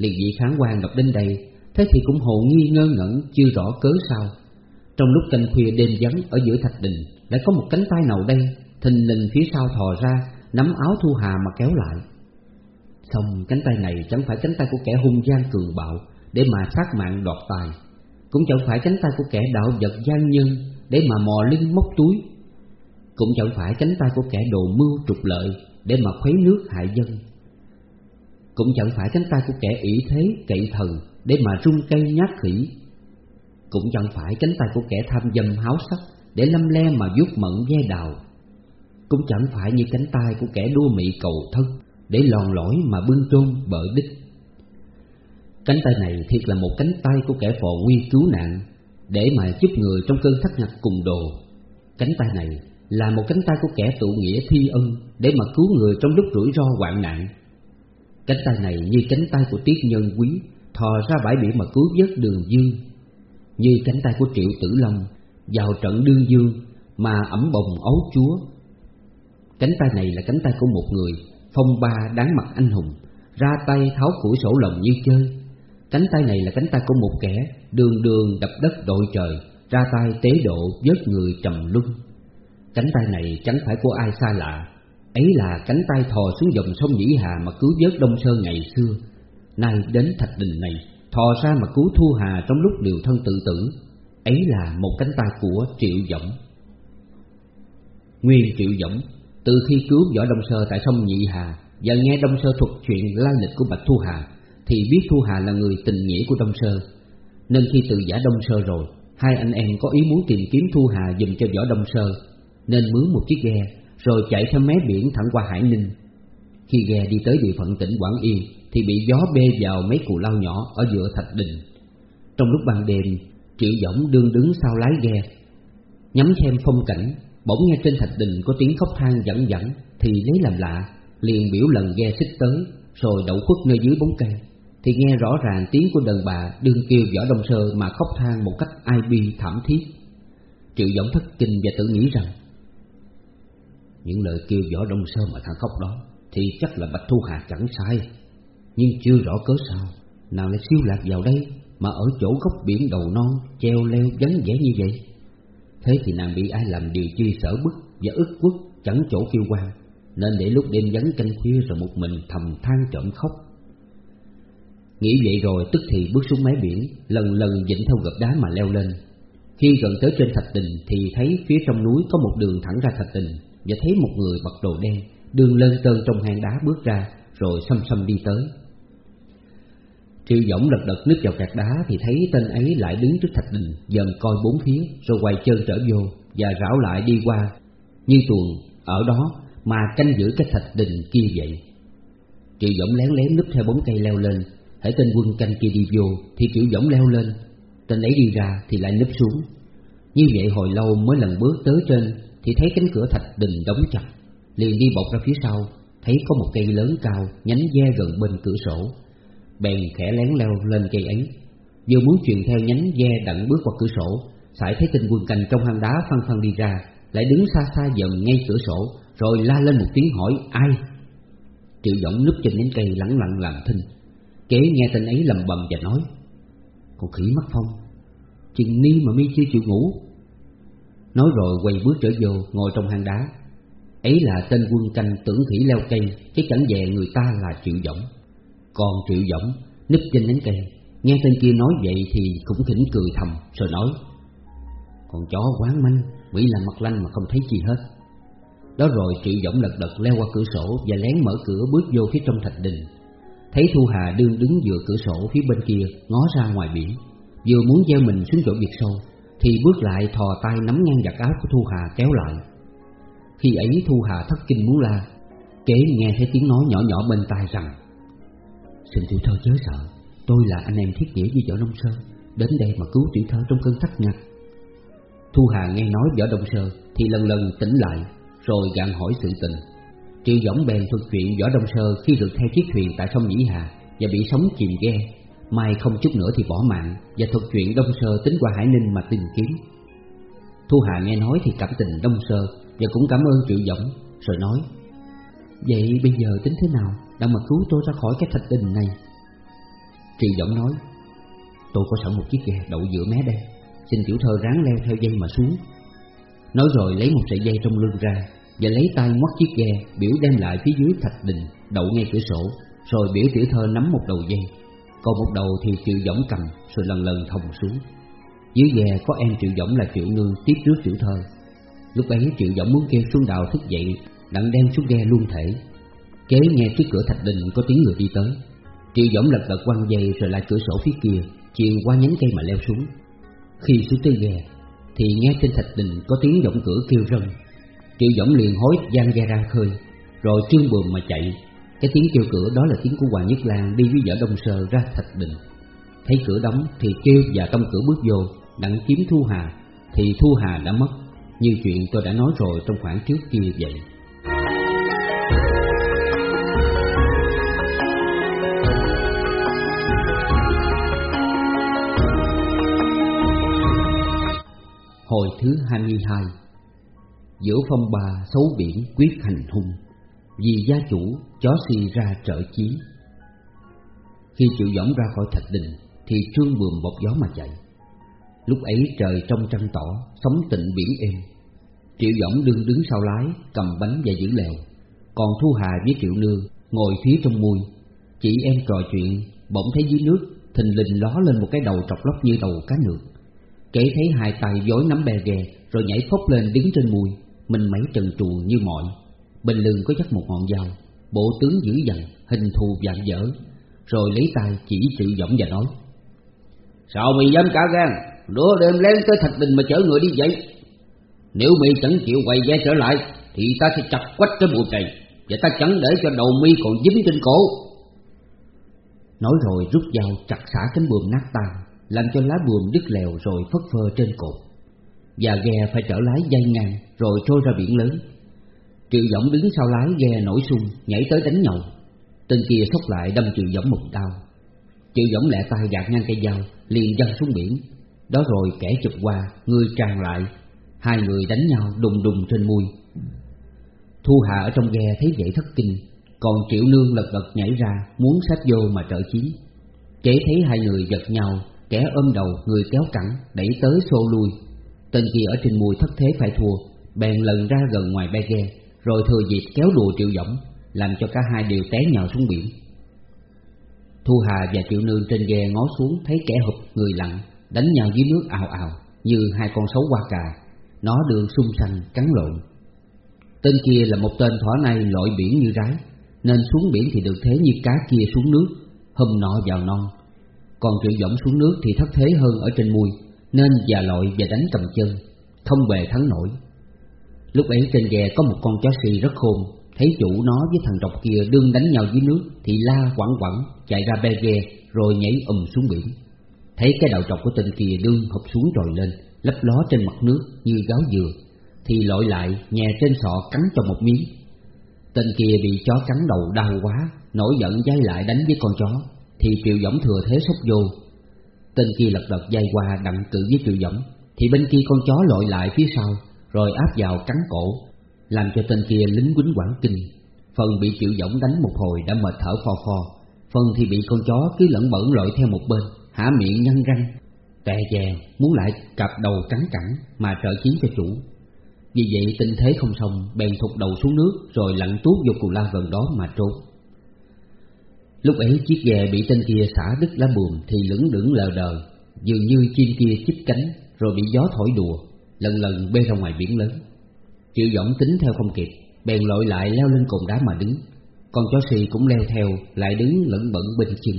Liền vị kháng quan gặp đến đây, Thế thì cũng hồ nghi ngơ ngẩn, Chưa rõ cớ sao. Trong lúc canh khuya đêm vắng ở giữa thạch đình Lại có một cánh tay nào đây, Thình lình phía sau thò ra, Nắm áo Thu Hà mà kéo lại. Xong, cánh tay này chẳng phải cánh tay của kẻ hung gian cường bạo, Để mà sát mạng đoạt tài, Cũng chẳng phải cánh tay của kẻ đạo vật gian nhân, Để mà mò lưng móc túi. Cũng chẳng phải cánh tay của kẻ đồ mưu trục lợi, Để mà khuấy nước hại dân. Cũng chẳng phải cánh tay của kẻ ỷ thế cậy thần Để mà rung cây nhát khỉ Cũng chẳng phải cánh tay của kẻ tham dâm háo sắc Để lâm le mà vuốt mận ve đào Cũng chẳng phải như cánh tay của kẻ đua mị cầu thân để lòn lỏi mà bưng trôn bợ đích. Cánh tay này thiệt là một cánh tay của kẻ phò nguy cứu nạn, để mà giúp người trong cơn thắt ngặt cùng đồ. Cánh tay này là một cánh tay của kẻ tụ nghĩa thi ân, để mà cứu người trong lúc rủi ro hoạn nạn. Cánh tay này như cánh tay của tiết nhân quý, thò ra bãi biển mà cứu vớt đường dương. Như cánh tay của triệu tử long, vào trận đương dương mà ẩm bồng ấu chúa. Cánh tay này là cánh tay của một người phong ba đáng mặt anh hùng, ra tay tháo củi sổ lòng như chơi. Cánh tay này là cánh tay của một kẻ, đường đường đập đất đội trời, ra tay tế độ vớt người trầm luân. Cánh tay này chẳng phải của ai xa lạ, ấy là cánh tay thò xuống dòng sông Nhĩ Hà mà cứu vớt Đông Sơn ngày xưa. Nay đến thạch đình này, thò ra mà cứu Thu Hà trong lúc điều thân tự tử, ấy là một cánh tay của Triệu Dõng. Nguyên Triệu Dõng từ khi cứu võ Đông Sơ tại sông Nhị Hà Và nghe Đông Sơ thuật chuyện lai lịch của Bạch Thu Hà Thì biết Thu Hà là người tình nghĩa của Đông Sơ Nên khi từ giả Đông Sơ rồi Hai anh em có ý muốn tìm kiếm Thu Hà dùm cho võ Đông Sơ Nên mướn một chiếc ghe rồi chạy theo mé biển thẳng qua Hải Ninh. Khi ghe đi tới địa phận tỉnh Quảng Yên, Thì bị gió bê vào mấy cù lao nhỏ ở giữa thạch đình. Trong lúc ban đêm, Triệu Dõng đương đứng sau lái ghe, Nhắm xem phong cảnh, Bỗng nghe trên thạch đình có tiếng khóc than dẫn dẫn Thì lấy làm lạ, Liền biểu lần ghe xích tới, Rồi đậu khuất nơi dưới bóng cây. Thì nghe rõ ràng tiếng của đàn bà đương kêu võ đông sơ mà khóc than một cách ai bi thảm thiết. Triệu giọng thất kinh và tự nghĩ rằng những lời kêu võ đông sơ mà thằng khóc đó Thì chắc là Bạch Thu Hà chẳng sai. Nhưng chưa rõ cớ sao, Nàng lại siêu lạc vào đây Mà ở chỗ góc biển đầu non Treo leo vắng vẻ như vậy. Thế thì nàng bị ai làm điều chi sở bức Và ức quất chẳng chỗ kêu quan Nên để lúc đêm vắng canh khuya rồi một mình thầm than trộm khóc. Nghĩ vậy rồi tức thì bước xuống máy biển, Lần lần dịnh theo gợp đá mà leo lên. Khi gần tới trên thạch đình Thì thấy phía trong núi có một đường thẳng ra thạch đình. Và thấy một người mặc đồ đen, Đường lên tơn trong hang đá bước ra, Rồi xăm xăm đi tới. Triệu Dõng lật đật nứt vào cạc đá Thì thấy tên ấy lại đứng trước thạch đình Dần coi bốn phía, Rồi quay chân trở vô Và rảo lại đi qua. Như tuồng ở đó Mà canh giữ cái thạch đình kia vậy. Triệu Dõng lén lén núp theo bóng cây leo lên Hãy tên quân canh kia đi vô Thì Triệu Dõng leo lên. Tên ấy đi ra thì lại núp xuống. Như vậy hồi lâu mới lần bước tới trên thì thấy cánh cửa thạch đình đóng chặt. Liền đi bọc ra phía sau, Thấy có một cây lớn cao, Nhánh ve gần bên cửa sổ. Bèn khẽ lén leo lên cây ấy. Vừa muốn truyền theo nhánh ve đặng bước qua cửa sổ, Sải thấy tinh quân cành trong hang đá phăng phăng đi ra, Lại đứng xa xa dần ngay cửa sổ, Rồi la lên một tiếng hỏi, ai? Triệu Dõng núp trên nhánh cây lẳng lặng làm thinh, Kế nghe tên ấy lầm bầm và nói, Con khỉ mất phong, Chừng ni mà mi chưa chịu ngủ. Nói rồi quay bước trở vô, Ngồi trong hang đá. Ấy là tên quân canh tưởng khỉ leo cây, Chứ chẳng về người ta là triệu giọng Còn triệu giọng núp trên nhánh cây. Nghe tên kia nói vậy thì cũng thỉnh cười thầm, Rồi nói, Con chó quán manh, Mỹ làm mặt lanh mà không thấy gì hết. Đó rồi triệu giọng lật đật leo qua cửa sổ Và lén mở cửa bước vô phía trong thạch đình. Thấy Thu Hà đương đứng vừa cửa sổ phía bên kia, Ngó ra ngoài biển, Vừa muốn gieo mình xuống chỗ biệt sâu. Thì bước lại thò tay nắm ngang giặt áo của Thu Hà kéo lại. Khi ấy Thu Hà thất kinh muốn la Kế nghe thấy tiếng nói nhỏ nhỏ bên tai rằng, Xin tiểu thơ chớ sợ, Tôi là anh em thiết nghĩa với võ Đông Sơ, Đến đây mà cứu tiểu thơ trong cơn thắt ngặt Thu Hà nghe nói võ Đông Sơ Thì lần lần tỉnh lại, Rồi gạn hỏi sự tình. Triệu Dõng bèn thuật chuyện võ Đông Sơ Khi được theo chiếc thuyền tại sông Nhĩ Hà Và bị sóng chìm ghe Mai không chút nữa thì bỏ mạng Và thuật chuyện Đông Sơ tính qua Hải Ninh mà tìm kiếm. Thu Hà nghe nói thì cảm tình Đông Sơ Và cũng cảm ơn Triệu Dõng Rồi nói, Vậy bây giờ tính thế nào? Đã mà cứu tôi ra khỏi cái thạch đình này. Triệu Dõng nói, Tôi có sẵn một chiếc ghe đậu giữa mé đây. Xin tiểu thơ ráng leo theo dây mà xuống. Nói rồi lấy một sợi dây trong lưng ra Và lấy tay ngoắt chiếc ghe, Biểu đem lại phía dưới thạch đình, Đậu ngay cửa sổ, Rồi biểu tiểu thơ nắm một đầu dây. Còn một đầu thì triệu giỏng cầm, Rồi lần lần thòng xuống. Dưới ghe có em triệu giỏng là triệu ngư, Tiếp trước triệu thơ. Lúc ấy triệu giỏng muốn kêu xuống đào thức dậy, Đặng đem xuống ghe luôn thể. Kế nghe trước cửa thạch đình có tiếng người đi tới. Triệu giỏng lật đật quăng dây Rồi lại cửa sổ phía kia Chiều qua nhánh cây mà leo xuống. Khi xuống tới ghe, Thì nghe trên thạch đình có tiếng giọng cửa kêu rân. Triệu giỏng liền hối gian ghe ra khơi, Rồi trương bườm mà chạy. Cái tiếng kêu cửa đó là tiếng của Hoàng Nhất Lan Đi với vợ Đông Sơ ra thạch đình Thấy cửa đóng thì kêu và trong cửa bước vô, Đặng kiếm Thu Hà, Thì Thu Hà đã mất. Như chuyện tôi đã nói rồi trong khoảng trước kia vậy. Hồi thứ 22 Giữa phong ba xấu biển quyết hành hung. Vì gia chủ chó si ra trợ chí. Khi chịu dõng ra khỏi thạch đình, Thì trương bườm bọc gió mà chạy. Lúc ấy trời trong trăng tỏ, Sóng tịnh biển êm. Triệu dõng đương đứng sau lái, Cầm bánh và giữ lèo Còn Thu Hà với Triệu Nương Ngồi phía trong mui. Chị em trò chuyện, Bỗng thấy dưới nước, Thình lình ló lên một cái đầu trọc lóc như đầu cá nược Kể thấy hai tay dối nắm bè ghè Rồi nhảy phốc lên đứng trên mui. Mình mấy trần trù như mọi. Bên lưng có dắt một ngọn dao. Bộ tướng dữ dằn, Hình thù vạn dở. Rồi lấy tay chỉ sự giọng và nói, Sao mày dám cả gan? Nửa đêm lén tới thạch đình mà chở người đi vậy? Nếu mày chẳng chịu quay về trở lại, Thì ta sẽ chặt quách cái bùa này, Và ta chẳng để cho đầu mi còn dính trên cổ. Nói rồi rút dao chặt xả cánh buồm nát tan, làm cho lá buồm đứt lèo rồi phất phơ trên cột. Và ghe phải trở lái dây ngang, rồi trôi ra biển lớn. Triệu Dõng đứng sau lái ghe nổi sung, nhảy tới đánh nhậu. Tên kia sốc lại đâm Triệu Dõng một đao. Triệu Dõng lẹ tay gạt ngang cây dao Liền dâng xuống biển. Đó rồi kẻ chụp qua Người tràn lại. Hai người đánh nhau đùng đùng trên mui. Thu Hà ở trong ghe thấy vậy thất kinh Còn Triệu Nương lật đật nhảy ra Muốn sát vô mà trợ chiến Kế thấy hai người giật nhau Kẻ ôm đầu người kéo cẳng Đẩy tới xô lui. Tên kia ở trên mùi thất thế phải thua Bèn lần ra gần ngoài be ghe. Rồi thừa dịp kéo đùa Triệu Dõng Làm cho cả hai đều té nhào xuống biển. Thu Hà và Triệu Nương trên ghe ngó xuống Thấy kẻ hụp người lặng Đánh nhau dưới nước ào ào, Như hai con sấu qua cà. Nó đường xung xanh, cắn lộn. Tên kia là một tên thỏa này lội biển như rái, Nên xuống biển thì được thế như cá kia xuống nước hầm nọ vào non. Còn triệu dõng xuống nước thì thất thế hơn ở trên mui, Nên già lội và đánh cầm chân, Không bề thắng nổi. Lúc ấy trên ghe có một con chó xì rất khôn. Thấy chủ nó với thằng trọc kia đương đánh nhau dưới nước Thì la quẳng quẳng, chạy ra bè ghe, Rồi nhảy ùm xuống biển. Thấy cái đầu trọc của tên kia đương hụp xuống rồi lên, Lấp ló trên mặt nước như gáo dừa, Thì lội lại nhè trên sọ cắn cho một miếng. Tên kia bị chó cắn đầu đau quá, Nổi giận dây lại đánh với con chó, Thì triệu dõng thừa thế sốc vô. Tên kia lật đật dây qua đặng cự với triệu dõng Thì bên kia con chó lội lại phía sau. Rồi áp vào cắn cổ, Làm cho tên kia lính quýnh quảng kinh. Phần bị chịu giỏng đánh một hồi đã mệt thở phò phò, Phần thì bị con chó cứ lẫn bẩn lội theo một bên Hả miệng nhăn răng. Tè chè, muốn lại cặp đầu cắn cẳng Mà trợ chiến cho chủ. Vì vậy tình thế không xong, Bèn thụt đầu xuống nước Rồi lặn tuốt vô cù la gần đó mà trốn. Lúc ấy chiếc ghe bị tên kia xả đứt lá buồm Thì lững đững lờ đờ, Dường như chim kia chích cánh, Rồi bị gió thổi đùa. Lần lần bê ra ngoài biển lớn. Triệu dõng tính theo không kịp, Bèn lội lại leo lên cồn đá mà đứng. Con chó xì cũng leo theo, Lại đứng lẫn bẩn bên chân.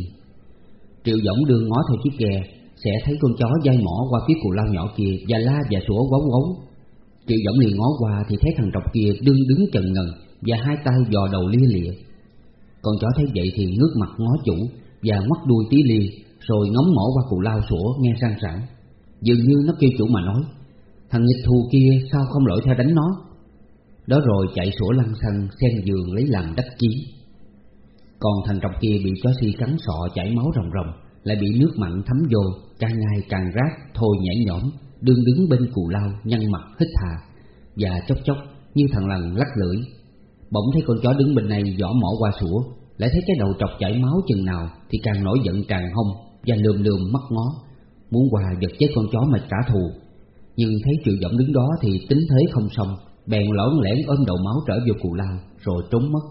Triệu dõng đưa ngó theo chiếc ghe, Sẽ thấy con chó dai mỏ qua phía cù lao nhỏ kia Và la và sủa gấu gấu. Triệu dõng liền ngó qua Thì thấy thằng trọc kia đương đứng chần ngần Và hai tay dò đầu lia lịa. Con chó thấy vậy thì ngước mặt ngó chủ Và ngoắt đuôi tí lia, Rồi ngóng mỏ qua cù lao sủa nghe sang sảng. Dường như nó kêu chủ mà nói Thằng nghịch thù kia sao không lội theo đánh nó? Đó rồi chạy sủa lăn xăng xem giường lấy làm đắc chí. Còn thằng trọc kia bị chó si cắn sọ chảy máu rồng rồng, Lại bị nước mặn thấm vô Càng ngày càng rác thôi nhảy nhõm Đương đứng bên cù lao nhăn mặt hít thà Và chốc chốc như thằng lằn lắc lưỡi. Bỗng thấy con chó đứng bên này giỏ mỏ qua sủa Lại thấy cái đầu trọc chảy máu chừng nào Thì càng nổi giận càng hông Và lườm lườm mắt ngó Muốn qua giật chết con chó mà trả thù. Nhưng thấy triệu giọng đứng đó thì tính thế không xong, Bèn lõn lẻn ôm đầu máu trở vô cù lao, Rồi trốn mất.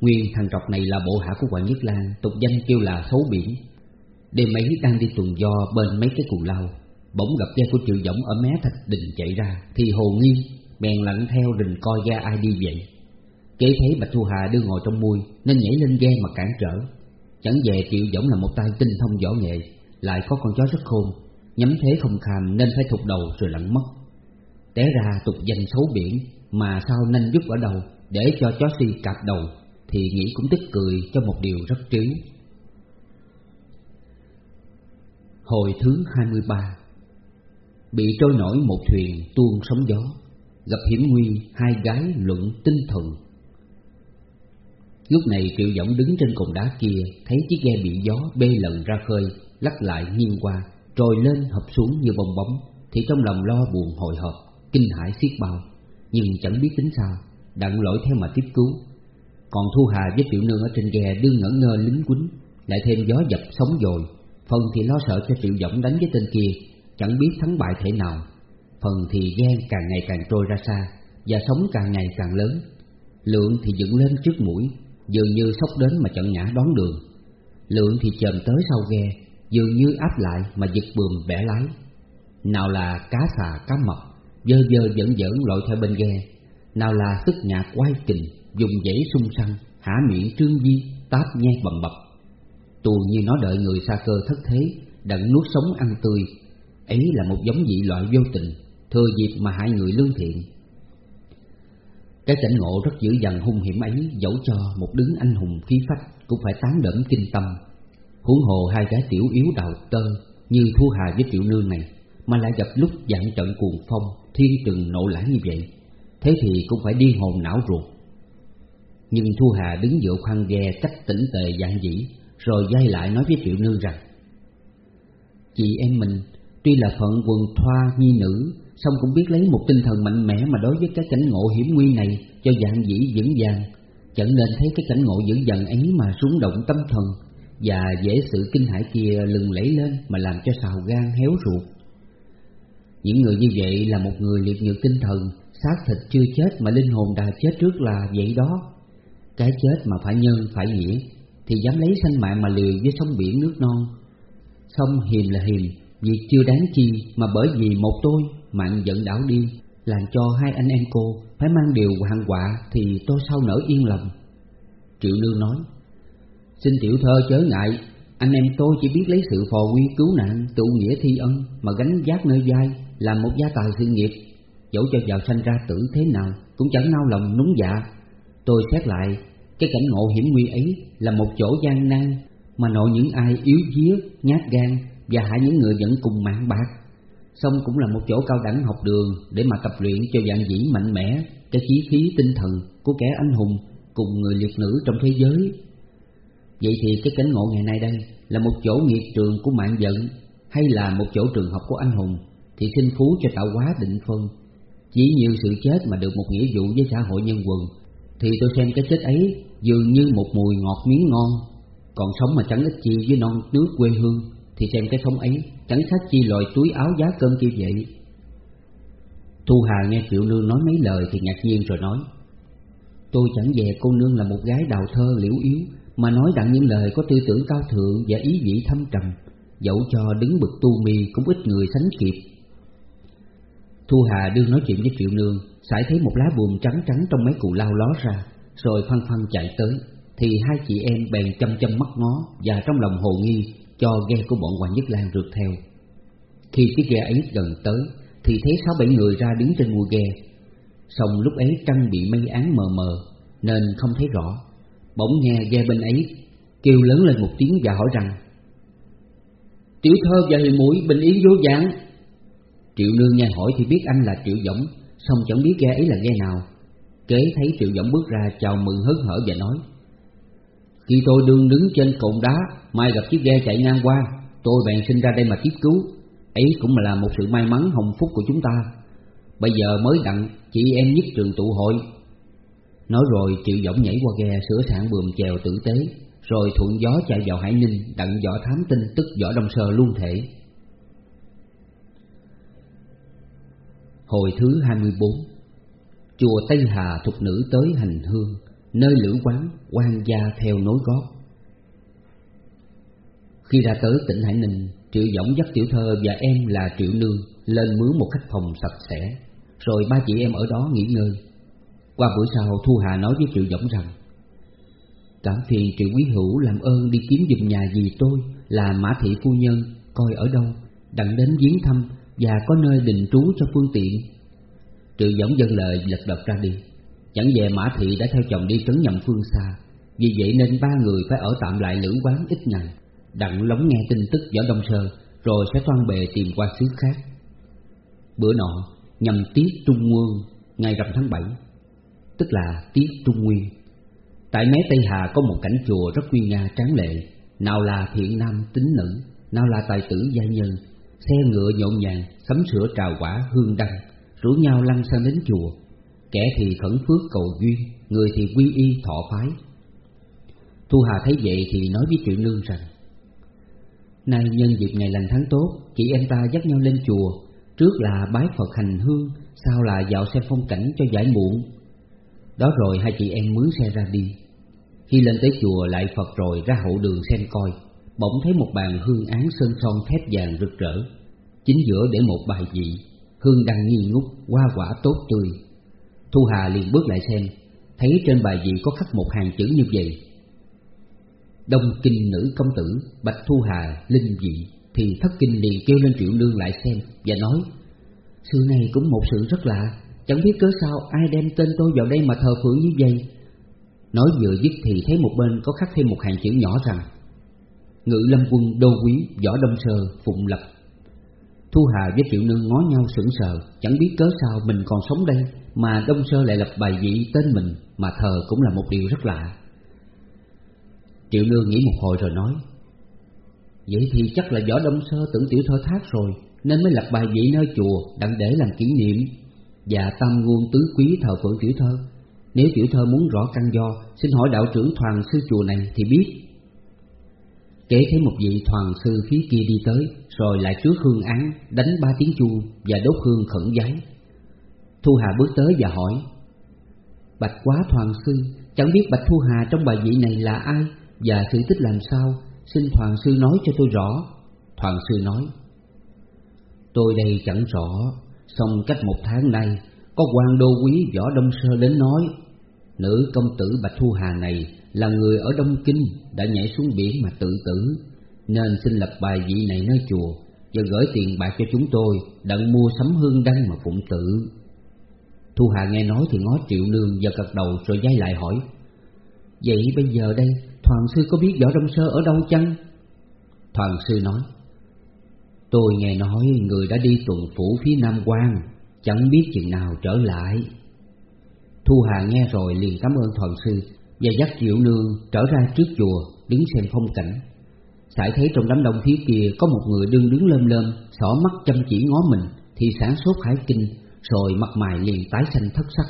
Nguyên thằng trọc này là bộ hạ của Hoàng Nhất Lan, Tục danh kêu là xấu biển. Đêm ấy đang đi tuần do bên mấy cái cù lao, Bỗng gặp da của triệu giọng ở mé thạch đình chạy ra, Thì hồ nghi, Bèn lặn theo rình coi ra ai đi vậy. Kế thấy Bạch Thu Hà đưa ngồi trong mui, Nên nhảy lên ghe mà cản trở. Chẳng về triệu giọng là một tay tinh thông võ nghệ, Lại có con chó rất khôn Nhắm thế không kham nên phải thụt đầu rồi lặn mất. Té ra tục danh xấu biển Mà sao nên giúp ở đâu Để cho chó si cạp đầu Thì nghĩ cũng tức cười cho một điều rất trí. Hồi thứ 23 Bị trôi nổi một thuyền tuôn sóng gió, Gặp hiểm nguy hai gái luận tinh thần. Lúc này triệu giọng đứng trên cồn đá kia, Thấy chiếc ghe bị gió bê lần ra khơi, Lắc lại nghiêng qua. Rồi lên hợp xuống như bong bóng, Thì trong lòng lo buồn hồi hộp, Kinh hãi xiết bao. Nhưng chẳng biết tính sao, Đặng lỗi theo mà tiếp cứu. Còn Thu Hà với Triệu Nương ở trên ghe đương ngẩn ngơ lính quýnh, Lại thêm gió dập sóng dồi. Phần thì lo sợ cho Triệu Dõng đánh với tên kia, Chẳng biết thắng bại thể nào. Phần thì ghen càng ngày càng trôi ra xa, Và sóng càng ngày càng lớn. Lượng thì dựng lên trước mũi, Dường như sốc đến mà chẳng ngã đón đường. Lượng thì chồm tới sau ghe Dường như áp lại mà giật bùm bẻ lái. Nào là cá xà, cá mập, Dơ dơ dẫn dẫn lội theo bên ghe. Nào là tức nhạc quay kình, Dùng dãy sung săn Hả miệng trương di, Táp nhe bầm bập. Tù như nó đợi người xa cơ thất thế, Đặng nuốt sống ăn tươi. Ấy là một giống dị loại vô tình, Thừa dịp mà hại người lương thiện. Cái cảnh ngộ rất dữ dằn hung hiểm ấy Dẫu cho một đứng anh hùng khí phách Cũng phải tán đẫm kinh tâm. Huống hồ hai gái tiểu yếu đào tơ Như Thu Hà với Triệu Nương này, Mà lại gặp lúc dạng trận cuồng phong, Thiên trừng nộ lãng như vậy, Thế thì cũng phải điên hồn não ruột. Nhưng Thu Hà đứng dựa khoang ghe cách tỉnh tề dạng dĩ Rồi dây lại nói với Triệu Nương rằng, Chị em mình, tuy là phận quần thoa nhi nữ, song cũng biết lấy một tinh thần mạnh mẽ mà đối với cái cảnh ngộ hiểm nguy này cho dạng dĩ vững vàng, chẳng nên thấy cái cảnh ngộ dữ dằn ấy mà rúng động tâm thần và dễ sự kinh hãi kia lừng lẫy lên mà làm cho sào gan héo ruột. Những người như vậy là một người liệt nhược tinh thần, xác thịt chưa chết mà linh hồn đã chết trước là vậy đó. Cái chết mà phải nhân, phải nghĩa, thì dám lấy sanh mạng mà liều với sông biển nước non. Sông hiềm là hiềm Việc chưa đáng chi mà bởi vì một tôi mạng giận đảo đi, Làm cho hai anh em cô phải mang điều hoàng quả Thì tôi sao nỡ yên lòng. Triệu Lương nói Xin tiểu thơ chớ ngại Anh em tôi chỉ biết lấy sự phò quy cứu nạn Tụ nghĩa thi ân Mà gánh giác nơi vai Làm một gia tài sự nghiệp Dẫu cho giàu sanh ra tử thế nào Cũng chẳng nao lòng núng dạ Tôi xét lại Cái cảnh ngộ hiểm nguy ấy Là một chỗ gian nan Mà nội những ai yếu día, nhát gan và hại những người vẫn cùng mạng bạc. Xong cũng là một chỗ cao đẳng học đường để mà tập luyện cho dạng dĩ mạnh mẽ cái khí khí tinh thần của kẻ anh hùng cùng người liệt nữ trong thế giới. Vậy thì cái cảnh ngộ ngày nay đây là một chỗ nghiệp trường của mạng giận hay là một chỗ trường học của anh hùng thì xin phú cho tạo hóa định phân. Chỉ nhiều sự chết mà được một nghĩa vụ với xã hội nhân quần thì tôi xem cái chết ấy dường như một mùi ngọt miếng ngon còn sống mà chẳng ích chi với non nước quê hương thì xem cái sống ấy chẳng khác chi loại túi áo giá cơm kia vậy Thu Hà nghe Triệu Nương nói mấy lời thì ngạc nhiên rồi nói, Tôi chẳng về cô nương là một gái đào thơ liễu yếu mà nói đặng những lời có tư tưởng cao thượng và ý vị thâm trầm Dẫu cho đứng bực tu mi cũng ít người sánh kịp Thu Hà đương nói chuyện với Triệu Nương Sải thấy một lá buồm trắng trắng trong mấy cụ lao ló ra Rồi phăng phăng chạy tới Thì hai chị em bèn chăm chăm mắt ngó Và trong lòng hồ nghi cho ghe của bọn Hoàng Nhất Lan rượt theo. Khi chiếc ghe ấy gần tới, thì thấy sáu bảy người ra đứng trên mua ghe. Xong lúc ấy trăng bị mây án mờ mờ, nên không thấy rõ. Bỗng nghe ghe bên ấy, kêu lớn lên một tiếng và hỏi rằng, Tiểu thơ và hiền mũi bình yên vô dạng Triệu nương nghe hỏi thì biết anh là Triệu Dõng Xong chẳng biết ghe ấy là ghe nào. Kế thấy Triệu Dõng bước ra chào mừng hớn hở và nói, khi tôi đương đứng trên cồn đá, Mai gặp chiếc ghe chạy ngang qua, Tôi bèn sinh ra đây mà tiếp cứu. Ấy cũng là một sự may mắn hồng phúc của chúng ta. Bây giờ mới đặng, Chị em nhất trường tụ hội Nói rồi chịu dõng nhảy qua ghe Sửa sạn bườm chèo tử tế Rồi thuận gió chạy vào Hải Ninh Đặng võ thám tin tức võ đông sơ luôn thể Hồi thứ 24 Chùa Tây Hà thuộc nữ tới hành hương nơi lữ quán quan gia theo nối gót. Khi ra tới tỉnh Hải Ninh, Triệu Dõng dắt tiểu thơ và em là Triệu Nương lên mướn một khách phòng sạch sẽ, rồi ba chị em ở đó nghỉ ngơi. Qua bữa sau, Thu Hà nói với Triệu Dõng rằng Cảm phiền Triệu Quý Hữu làm ơn đi kiếm giùm nhà gì tôi là Mã Thị Phu Nhân, coi ở đâu, đặng đến viếng thăm và có nơi đình trú cho phương tiện. Triệu Dõng dân lời lật đật ra đi. Chẳng về Mã Thị đã theo chồng đi trấn nhậm phương xa Vì vậy nên ba người phải ở tạm lại lữ quán ít ngày Đặng lóng nghe tin tức võ Đông Sơ Rồi sẽ toan bề tìm qua xứ khác Bữa nọ nhằm tiết Trung Nguyên Ngày rằm tháng 7 Tức là tiết Trung Nguyên. Tại mé Tây Hà có một cảnh chùa rất quy nga tráng lệ, Nào là thiện nam tính nữ, Nào là tài tử gia nhân, Xe ngựa nhộn nhàng, Sắm sửa trào quả hương đăng, Rủ nhau lăn sang đến chùa. Kẻ thì khẩn phước cầu duyên, Người thì quy y thọ phái. Thu Hà thấy vậy thì nói với Triệu Nương rằng, Nay nhân dịp ngày lành tháng tốt, Chị em ta dắt nhau lên chùa. Trước là bái Phật hành hương, Sau là dạo xem phong cảnh cho giải muộn. Đó rồi hai chị em mướn xe ra đi. Khi lên tới chùa lại Phật rồi ra hậu đường xem coi. Bỗng thấy một bàn hương án sơn son thép vàng rực rỡ. Chính giữa để một bài vị. Hương đang nghi ngút, hoa quả tốt tươi. Thu Hà liền bước lại xem. Thấy trên bài vị có khắc một hàng chữ như vậy. Đông kinh nữ công tử Bạch Thu Hà linh vị Thì thất kinh liền kêu lên triệu lương lại xem Và nói Sự này cũng một sự rất lạ. Chẳng biết cớ sao ai đem tên tôi vào đây mà thờ phượng như vậy? Nói vừa dứt thì thấy một bên có khắc thêm một hàng chữ nhỏ rằng, Ngự lâm quân, đô quý, võ đông sơ, phụng lập. Thu Hà với Triệu Nương ngó nhau sững sờ, Chẳng biết cớ sao mình còn sống đây Mà Đông Sơ lại lập bài vị tên mình Mà thờ cũng là một điều rất lạ. Triệu Nương nghĩ một hồi rồi nói, Vậy thì chắc là võ đông sơ tưởng tiểu thơ thác rồi, Nên mới lập bài vị nơi chùa, đặng để làm kỷ niệm. Và tam nguồn tứ quý thờ phượng tiểu thơ. Nếu tiểu thơ muốn rõ căn do, Xin hỏi đạo trưởng Thoàn sư chùa này thì biết. Kể thấy một vị Thoàn sư phía kia đi tới, Rồi lại trước hương án, Đánh ba tiếng chuông Và đốt hương khẩn giấy. Thu Hà bước tới và hỏi, Bạch quá Thoàn sư, Chẳng biết Bạch Thu Hà trong bài vị này là ai Và sự tích làm sao? Xin Thoàn sư nói cho tôi rõ. Thoàn sư nói, Tôi đây chẳng rõ. Xong cách một tháng nay, Có quan đô quý võ Đông Sơ đến nói, Nữ công tử Bạch Thu Hà này Là người ở Đông Kinh Đã nhảy xuống biển mà tự tử, Nên xin lập bài vị này nơi chùa Và gửi tiền bạc cho chúng tôi Đặng mua sắm hương đăng mà phụng tử Thu Hà nghe nói thì ngó triệu nương và gật đầu rồi dây lại hỏi, Vậy bây giờ đây Toàn sư có biết võ đông sơ ở đâu chăng? Toàn sư nói Tôi nghe nói người đã đi tuần phủ phía Nam quan Chẳng biết chừng nào trở lại. Thu Hà nghe rồi liền cảm ơn thần sư Và dắt Triệu Nương trở ra trước chùa, Đứng xem phong cảnh. Sải thấy trong đám đông phía kia Có một người đương đứng lơm lơm, Xỏ mắt chăm chỉ ngó mình Thì sáng sốt hải kinh, Rồi mặt mày liền tái xanh thất sắc.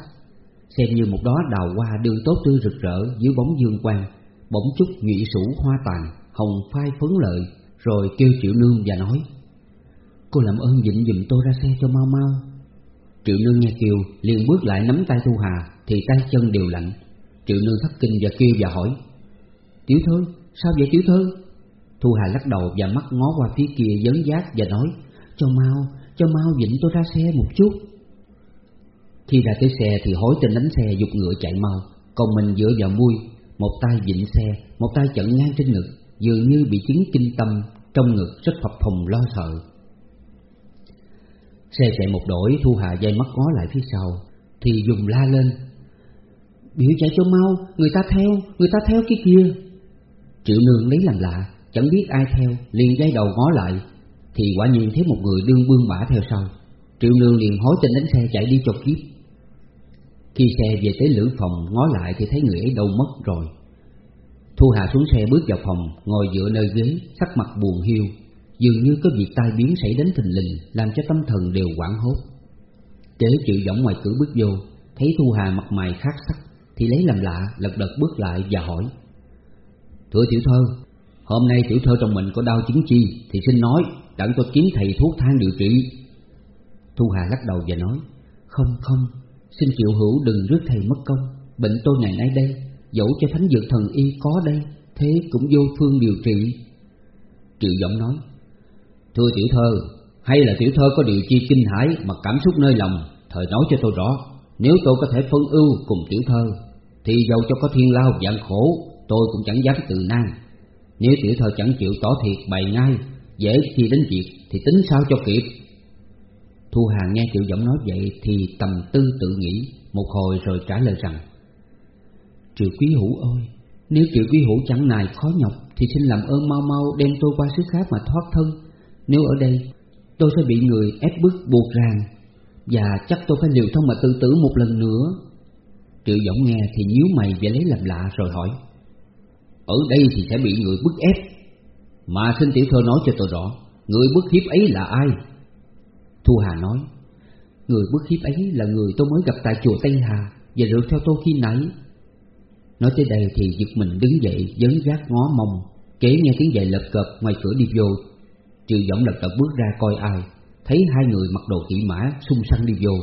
Xem như một đó đào hoa đương tốt tươi rực rỡ Dưới bóng dương quang, Bỗng chút nhụy sủ hoa tàn, Hồng phai phấn lợi, Rồi kêu Triệu Nương và nói Cô làm ơn dịnh dùm tôi ra xe cho mau mau. Triệu Nương nghe kêu liền bước lại nắm tay Thu Hà Thì tay chân đều lạnh. Triệu Nương thất kinh và kêu và hỏi Tiểu thư sao vậy tiểu thư? Thu Hà lắc đầu và mắt ngó qua phía kia dấn giác và nói Cho mau, cho mau dịnh tôi ra xe một chút. Khi ra tới xe thì hối tên đánh xe dục ngựa chạy mau Còn mình dựa vào mui Một tay dịnh xe, một tay chận ngang trên ngực Dường như bị chứng kinh tâm Trong ngực rất phập phồng lo sợ. Xe chạy một đổi, Thu Hà dây mắt ngó lại phía sau, Thì dùng la lên. Biểu chạy cho mau, Người ta theo, Người ta theo cái kia. Triệu nương lấy làm lạ, Chẳng biết ai theo, liền dây đầu ngó lại, Thì quả nhiên thấy một người đương bương bả theo sau. Triệu nương liền hối trên đánh xe chạy đi cho kiếp Khi xe về tới lữ phòng, ngó lại Thì thấy người ấy đâu mất rồi. Thu Hà xuống xe bước vào phòng, Ngồi dựa nơi ghế, Sắc mặt buồn hiu. Dường như có việc tai biến xảy đến thình lình, Làm cho tâm thần đều quảng hốt. Kế chịu giọng ngoài cửa bước vô, Thấy Thu Hà mặt mày khác sắc, Thì lấy làm lạ, lật đật bước lại và hỏi. Thưa tiểu thơ, Hôm nay tiểu thơ trong mình có đau chứng chi, Thì xin nói, đặng tôi kiếm thầy thuốc thang điều trị. Thu Hà lắc đầu và nói, Không không, Xin triệu hữu đừng rước thầy mất công, Bệnh tôi ngày nay đây, Dẫu cho thánh dược thần y có đây, Thế cũng vô phương điều trị. Triệu giọng nói Thưa tiểu thơ, Hay là tiểu thơ có điều chi kinh hãi Mà cảm xúc nơi lòng, Thời nói cho tôi rõ. Nếu tôi có thể phân ưu cùng tiểu thơ, Thì dầu cho có thiên lao dạng khổ, Tôi cũng chẳng dám từ nan. Nếu tiểu thơ chẳng chịu tỏ thiệt bày ngay Dễ khi đến việc Thì tính sao cho kịp? Thu hàng nghe triệu giọng nói vậy Thì tầm tư tự nghĩ, Một hồi rồi trả lời rằng Triệu quý hữu ơi, Nếu triệu quý hữu chẳng nài khó nhọc Thì xin làm ơn mau mau đem tôi qua xứ khác mà thoát thân. Nếu ở đây, tôi sẽ bị người ép bức buộc ràng, Và chắc tôi phải liều thông mà tự tử một lần nữa. Triệu giọng nghe thì nhíu mày và lấy làm lạ rồi hỏi, Ở đây thì sẽ bị người bức ép? Mà xin tiểu thơ nói cho tôi rõ, Người bức hiếp ấy là ai? Thu Hà nói, Người bức hiếp ấy là người tôi mới gặp tại chùa Tây Hà Và rượt theo tôi khi nãy. Nói tới đây thì giật mình đứng dậy, Dấn gác ngó mông, Kế nghe tiếng giày lật cập ngoài cửa đi vô. Triệu giọng lật đật bước ra coi ai, Thấy hai người mặc đồ kỵ mã xung xăng đi vô.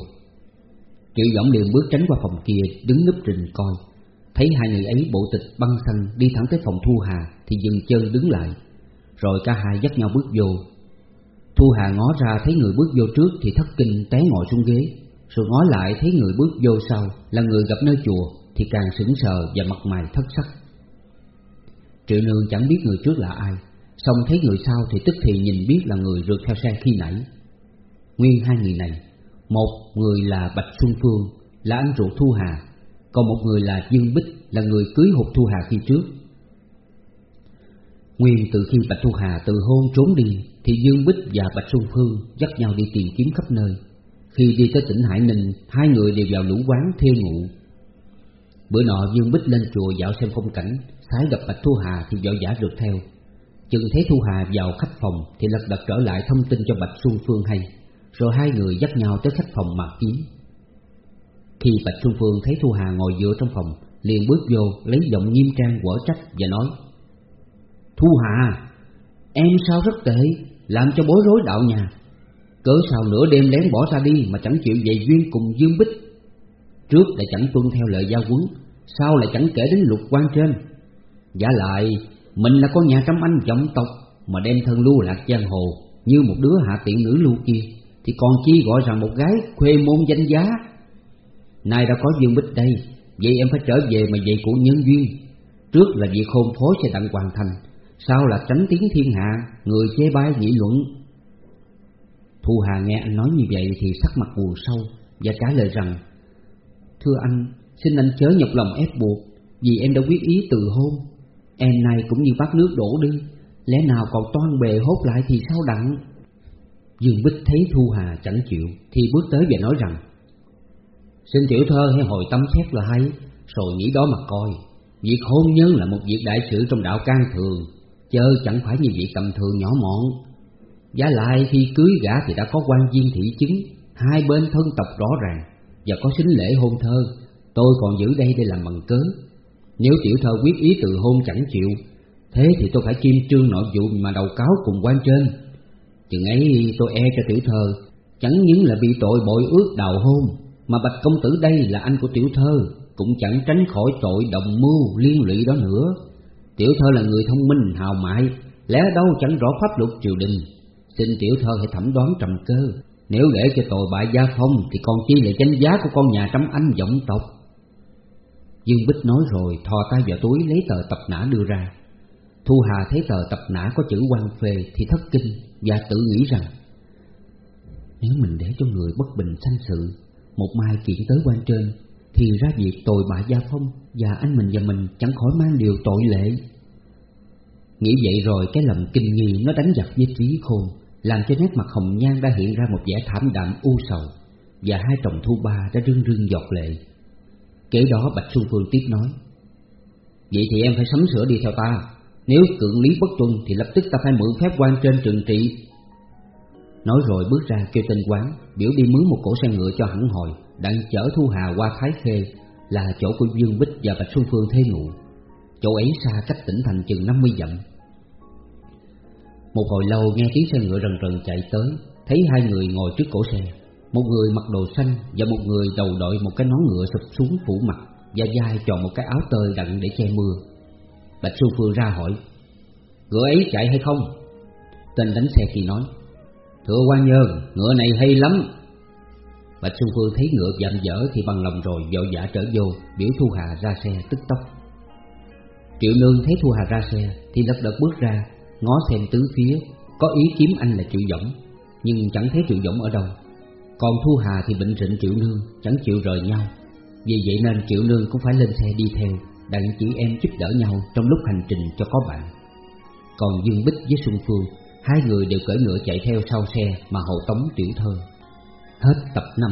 Triệu giọng liền bước tránh qua phòng kia, Đứng núp trình coi. Thấy hai người ấy bộ tịch băng xăng Đi thẳng tới phòng Thu Hà, Thì dừng chân đứng lại. Rồi cả hai dắt nhau bước vô. Thu Hà ngó ra thấy người bước vô trước Thì thất kinh té ngồi xuống ghế. Rồi ngó lại thấy người bước vô sau Là người gặp nơi chùa Thì càng sững sờ và mặt mày thất sắc. Triệu nương chẳng biết người trước là ai. Xong thấy người sau thì tức thì nhìn biết là người rượt theo xe khi nãy. Nguyên hai người này, Một người là Bạch Xuân Phương, Là anh ruột Thu Hà, Còn một người là Dương Bích, Là người cưới hụt Thu Hà khi trước. Nguyên từ khi Bạch Thu Hà từ hôn trốn đi, Thì Dương Bích và Bạch Xuân Phương Dắt nhau đi tìm kiếm khắp nơi. Khi đi tới tỉnh Hải Ninh, Hai người đều vào lũ quán thuê ngụ. Bữa nọ Dương Bích lên chùa dạo xem phong cảnh, Sái gặp Bạch Thu Hà thì vội giả rượt theo. Chừng thấy Thu Hà vào khách phòng Thì lật đật trở lại thông tin cho Bạch Xuân Phương hay. Rồi hai người dắt nhau tới khách phòng mặt kiếm Khi Bạch Xuân Phương thấy Thu Hà ngồi giữa trong phòng, liền bước vô, lấy giọng nghiêm trang, quở trách và nói, Thu Hà, Em sao rất tệ, Làm cho bối rối đạo nhà. Cớ sao nửa đêm lén bỏ ra đi Mà chẳng chịu về duyên cùng Dương Bích? Trước lại chẳng tuân theo lời giao quấn Sau lại chẳng kể đến luật quan trên. Giả lại mình là con nhà trăm anh vọng tộc, Mà đem thân lưu lạc giang hồ, Như một đứa hạ tiện nữ lưu kia, Thì còn chi gọi rằng một gái khuê môn danh giá. Nay đã có Dương Bích đây, Vậy em phải trở về mà dạy cụ nhân duyên. Trước là việc hôn phối sẽ đặng hoàn thành, Sau là tránh tiếng thiên hạ, Người chế bai nghị luận. Thu Hà nghe anh nói như vậy Thì sắc mặt buồn sâu Và trả lời rằng, Thưa anh, Xin anh chớ nhọc lòng ép buộc, Vì em đã quyết ý từ hôn. Em này cũng như bát nước đổ đi. Lẽ nào còn toan bề hốt lại thì sao đặng? Dương Bích thấy Thu Hà chẳng chịu, Thì bước tới và nói rằng, Xin tiểu thơ hãy hồi tâm xét là hay, Rồi nghĩ đó mà coi. Việc hôn nhân là một việc đại sự trong đạo can thường, Chớ chẳng phải như việc tầm thường nhỏ mọn. Giá lại khi cưới gã thì đã có quan viên thị chứng Hai bên thân tộc rõ ràng, Và có xính lễ hôn thơ. Tôi còn giữ đây để làm bằng cớ. Nếu tiểu thơ quyết ý từ hôn chẳng chịu, Thế thì tôi phải kim trương nội vụ mà đầu cáo cùng quan trên. Chừng ấy tôi e cho tiểu thơ, Chẳng những là bị tội bội ước đào hôn, Mà bạch công tử đây là anh của tiểu thơ, Cũng chẳng tránh khỏi tội đồng mưu liên lụy đó nữa. Tiểu thơ là người thông minh, hào mại Lẽ đâu chẳng rõ pháp luật triều đình. Xin tiểu thơ hãy thẩm đoán trầm cơ, Nếu để cho tội bại gia phong Thì còn chi là danh giá của con nhà trăm anh vọng tộc? Dương Bích nói rồi, thò tay vào túi lấy tờ tập nã đưa ra. Thu Hà thấy tờ tập nã có chữ quan phê thì thất kinh Và tự nghĩ rằng Nếu mình để cho người bất bình sanh sự, Một mai kiện tới quan trên, Thì ra việc tội bại gia phong Và anh mình và mình chẳng khỏi mang điều tội lệ. Nghĩ vậy rồi, cái lầm kinh nghi nó đánh giặc với trí khôn, Làm cho nét mặt hồng nhan đã hiện ra một vẻ thảm đạm u sầu, Và hai chồng thu ba đã rưng rưng giọt lệ. Kế đó Bạch Xuân Phương tiếp nói. Vậy thì em phải sắm sửa đi theo ta. Nếu cưỡng lý bất tuân Thì lập tức ta phải mượn phép quan trên trừng trị. Nói rồi bước ra kêu tên quán, Biểu đi mướn một cổ xe ngựa cho hẳn hồi Đặng chở Thu Hà qua Thái Khê, Là chỗ của Dương Bích và Bạch Xuân Phương thê ngụ. Chỗ ấy xa cách tỉnh thành chừng 50 dặm. Một hồi lâu nghe tiếng xe ngựa rần rần chạy tới, Thấy hai người ngồi trước cổ xe. Một người mặc đồ xanh Và một người đầu đội một cái nón ngựa sụp xuống phủ mặt Và vai chọn một cái áo tơi đặng để che mưa. Bạch Xuân Phương ra hỏi Ngựa ấy chạy hay không? Tên đánh xe thì nói Thưa quan nhân, ngựa này hay lắm. Bạch Xuân Phương thấy ngựa dạm dở thì bằng lòng rồi vội vã trở vô Biểu Thu Hà ra xe tức tốc. Triệu Nương thấy Thu Hà ra xe Thì lật đật bước ra Ngó xem tứ phía Có ý kiếm anh là Triệu Dõng Nhưng chẳng thấy Triệu Dõng ở đâu. Còn Thu Hà thì bệnh rịnh Triệu Nương, Chẳng chịu rời nhau. Vì vậy nên Triệu Nương cũng phải lên xe đi theo, Đặng chị em giúp đỡ nhau Trong lúc hành trình cho có bạn. Còn Dương Bích với Xuân Phương, Hai người đều cởi ngựa chạy theo sau xe Mà hậu tống tiểu thơ. Hết tập 5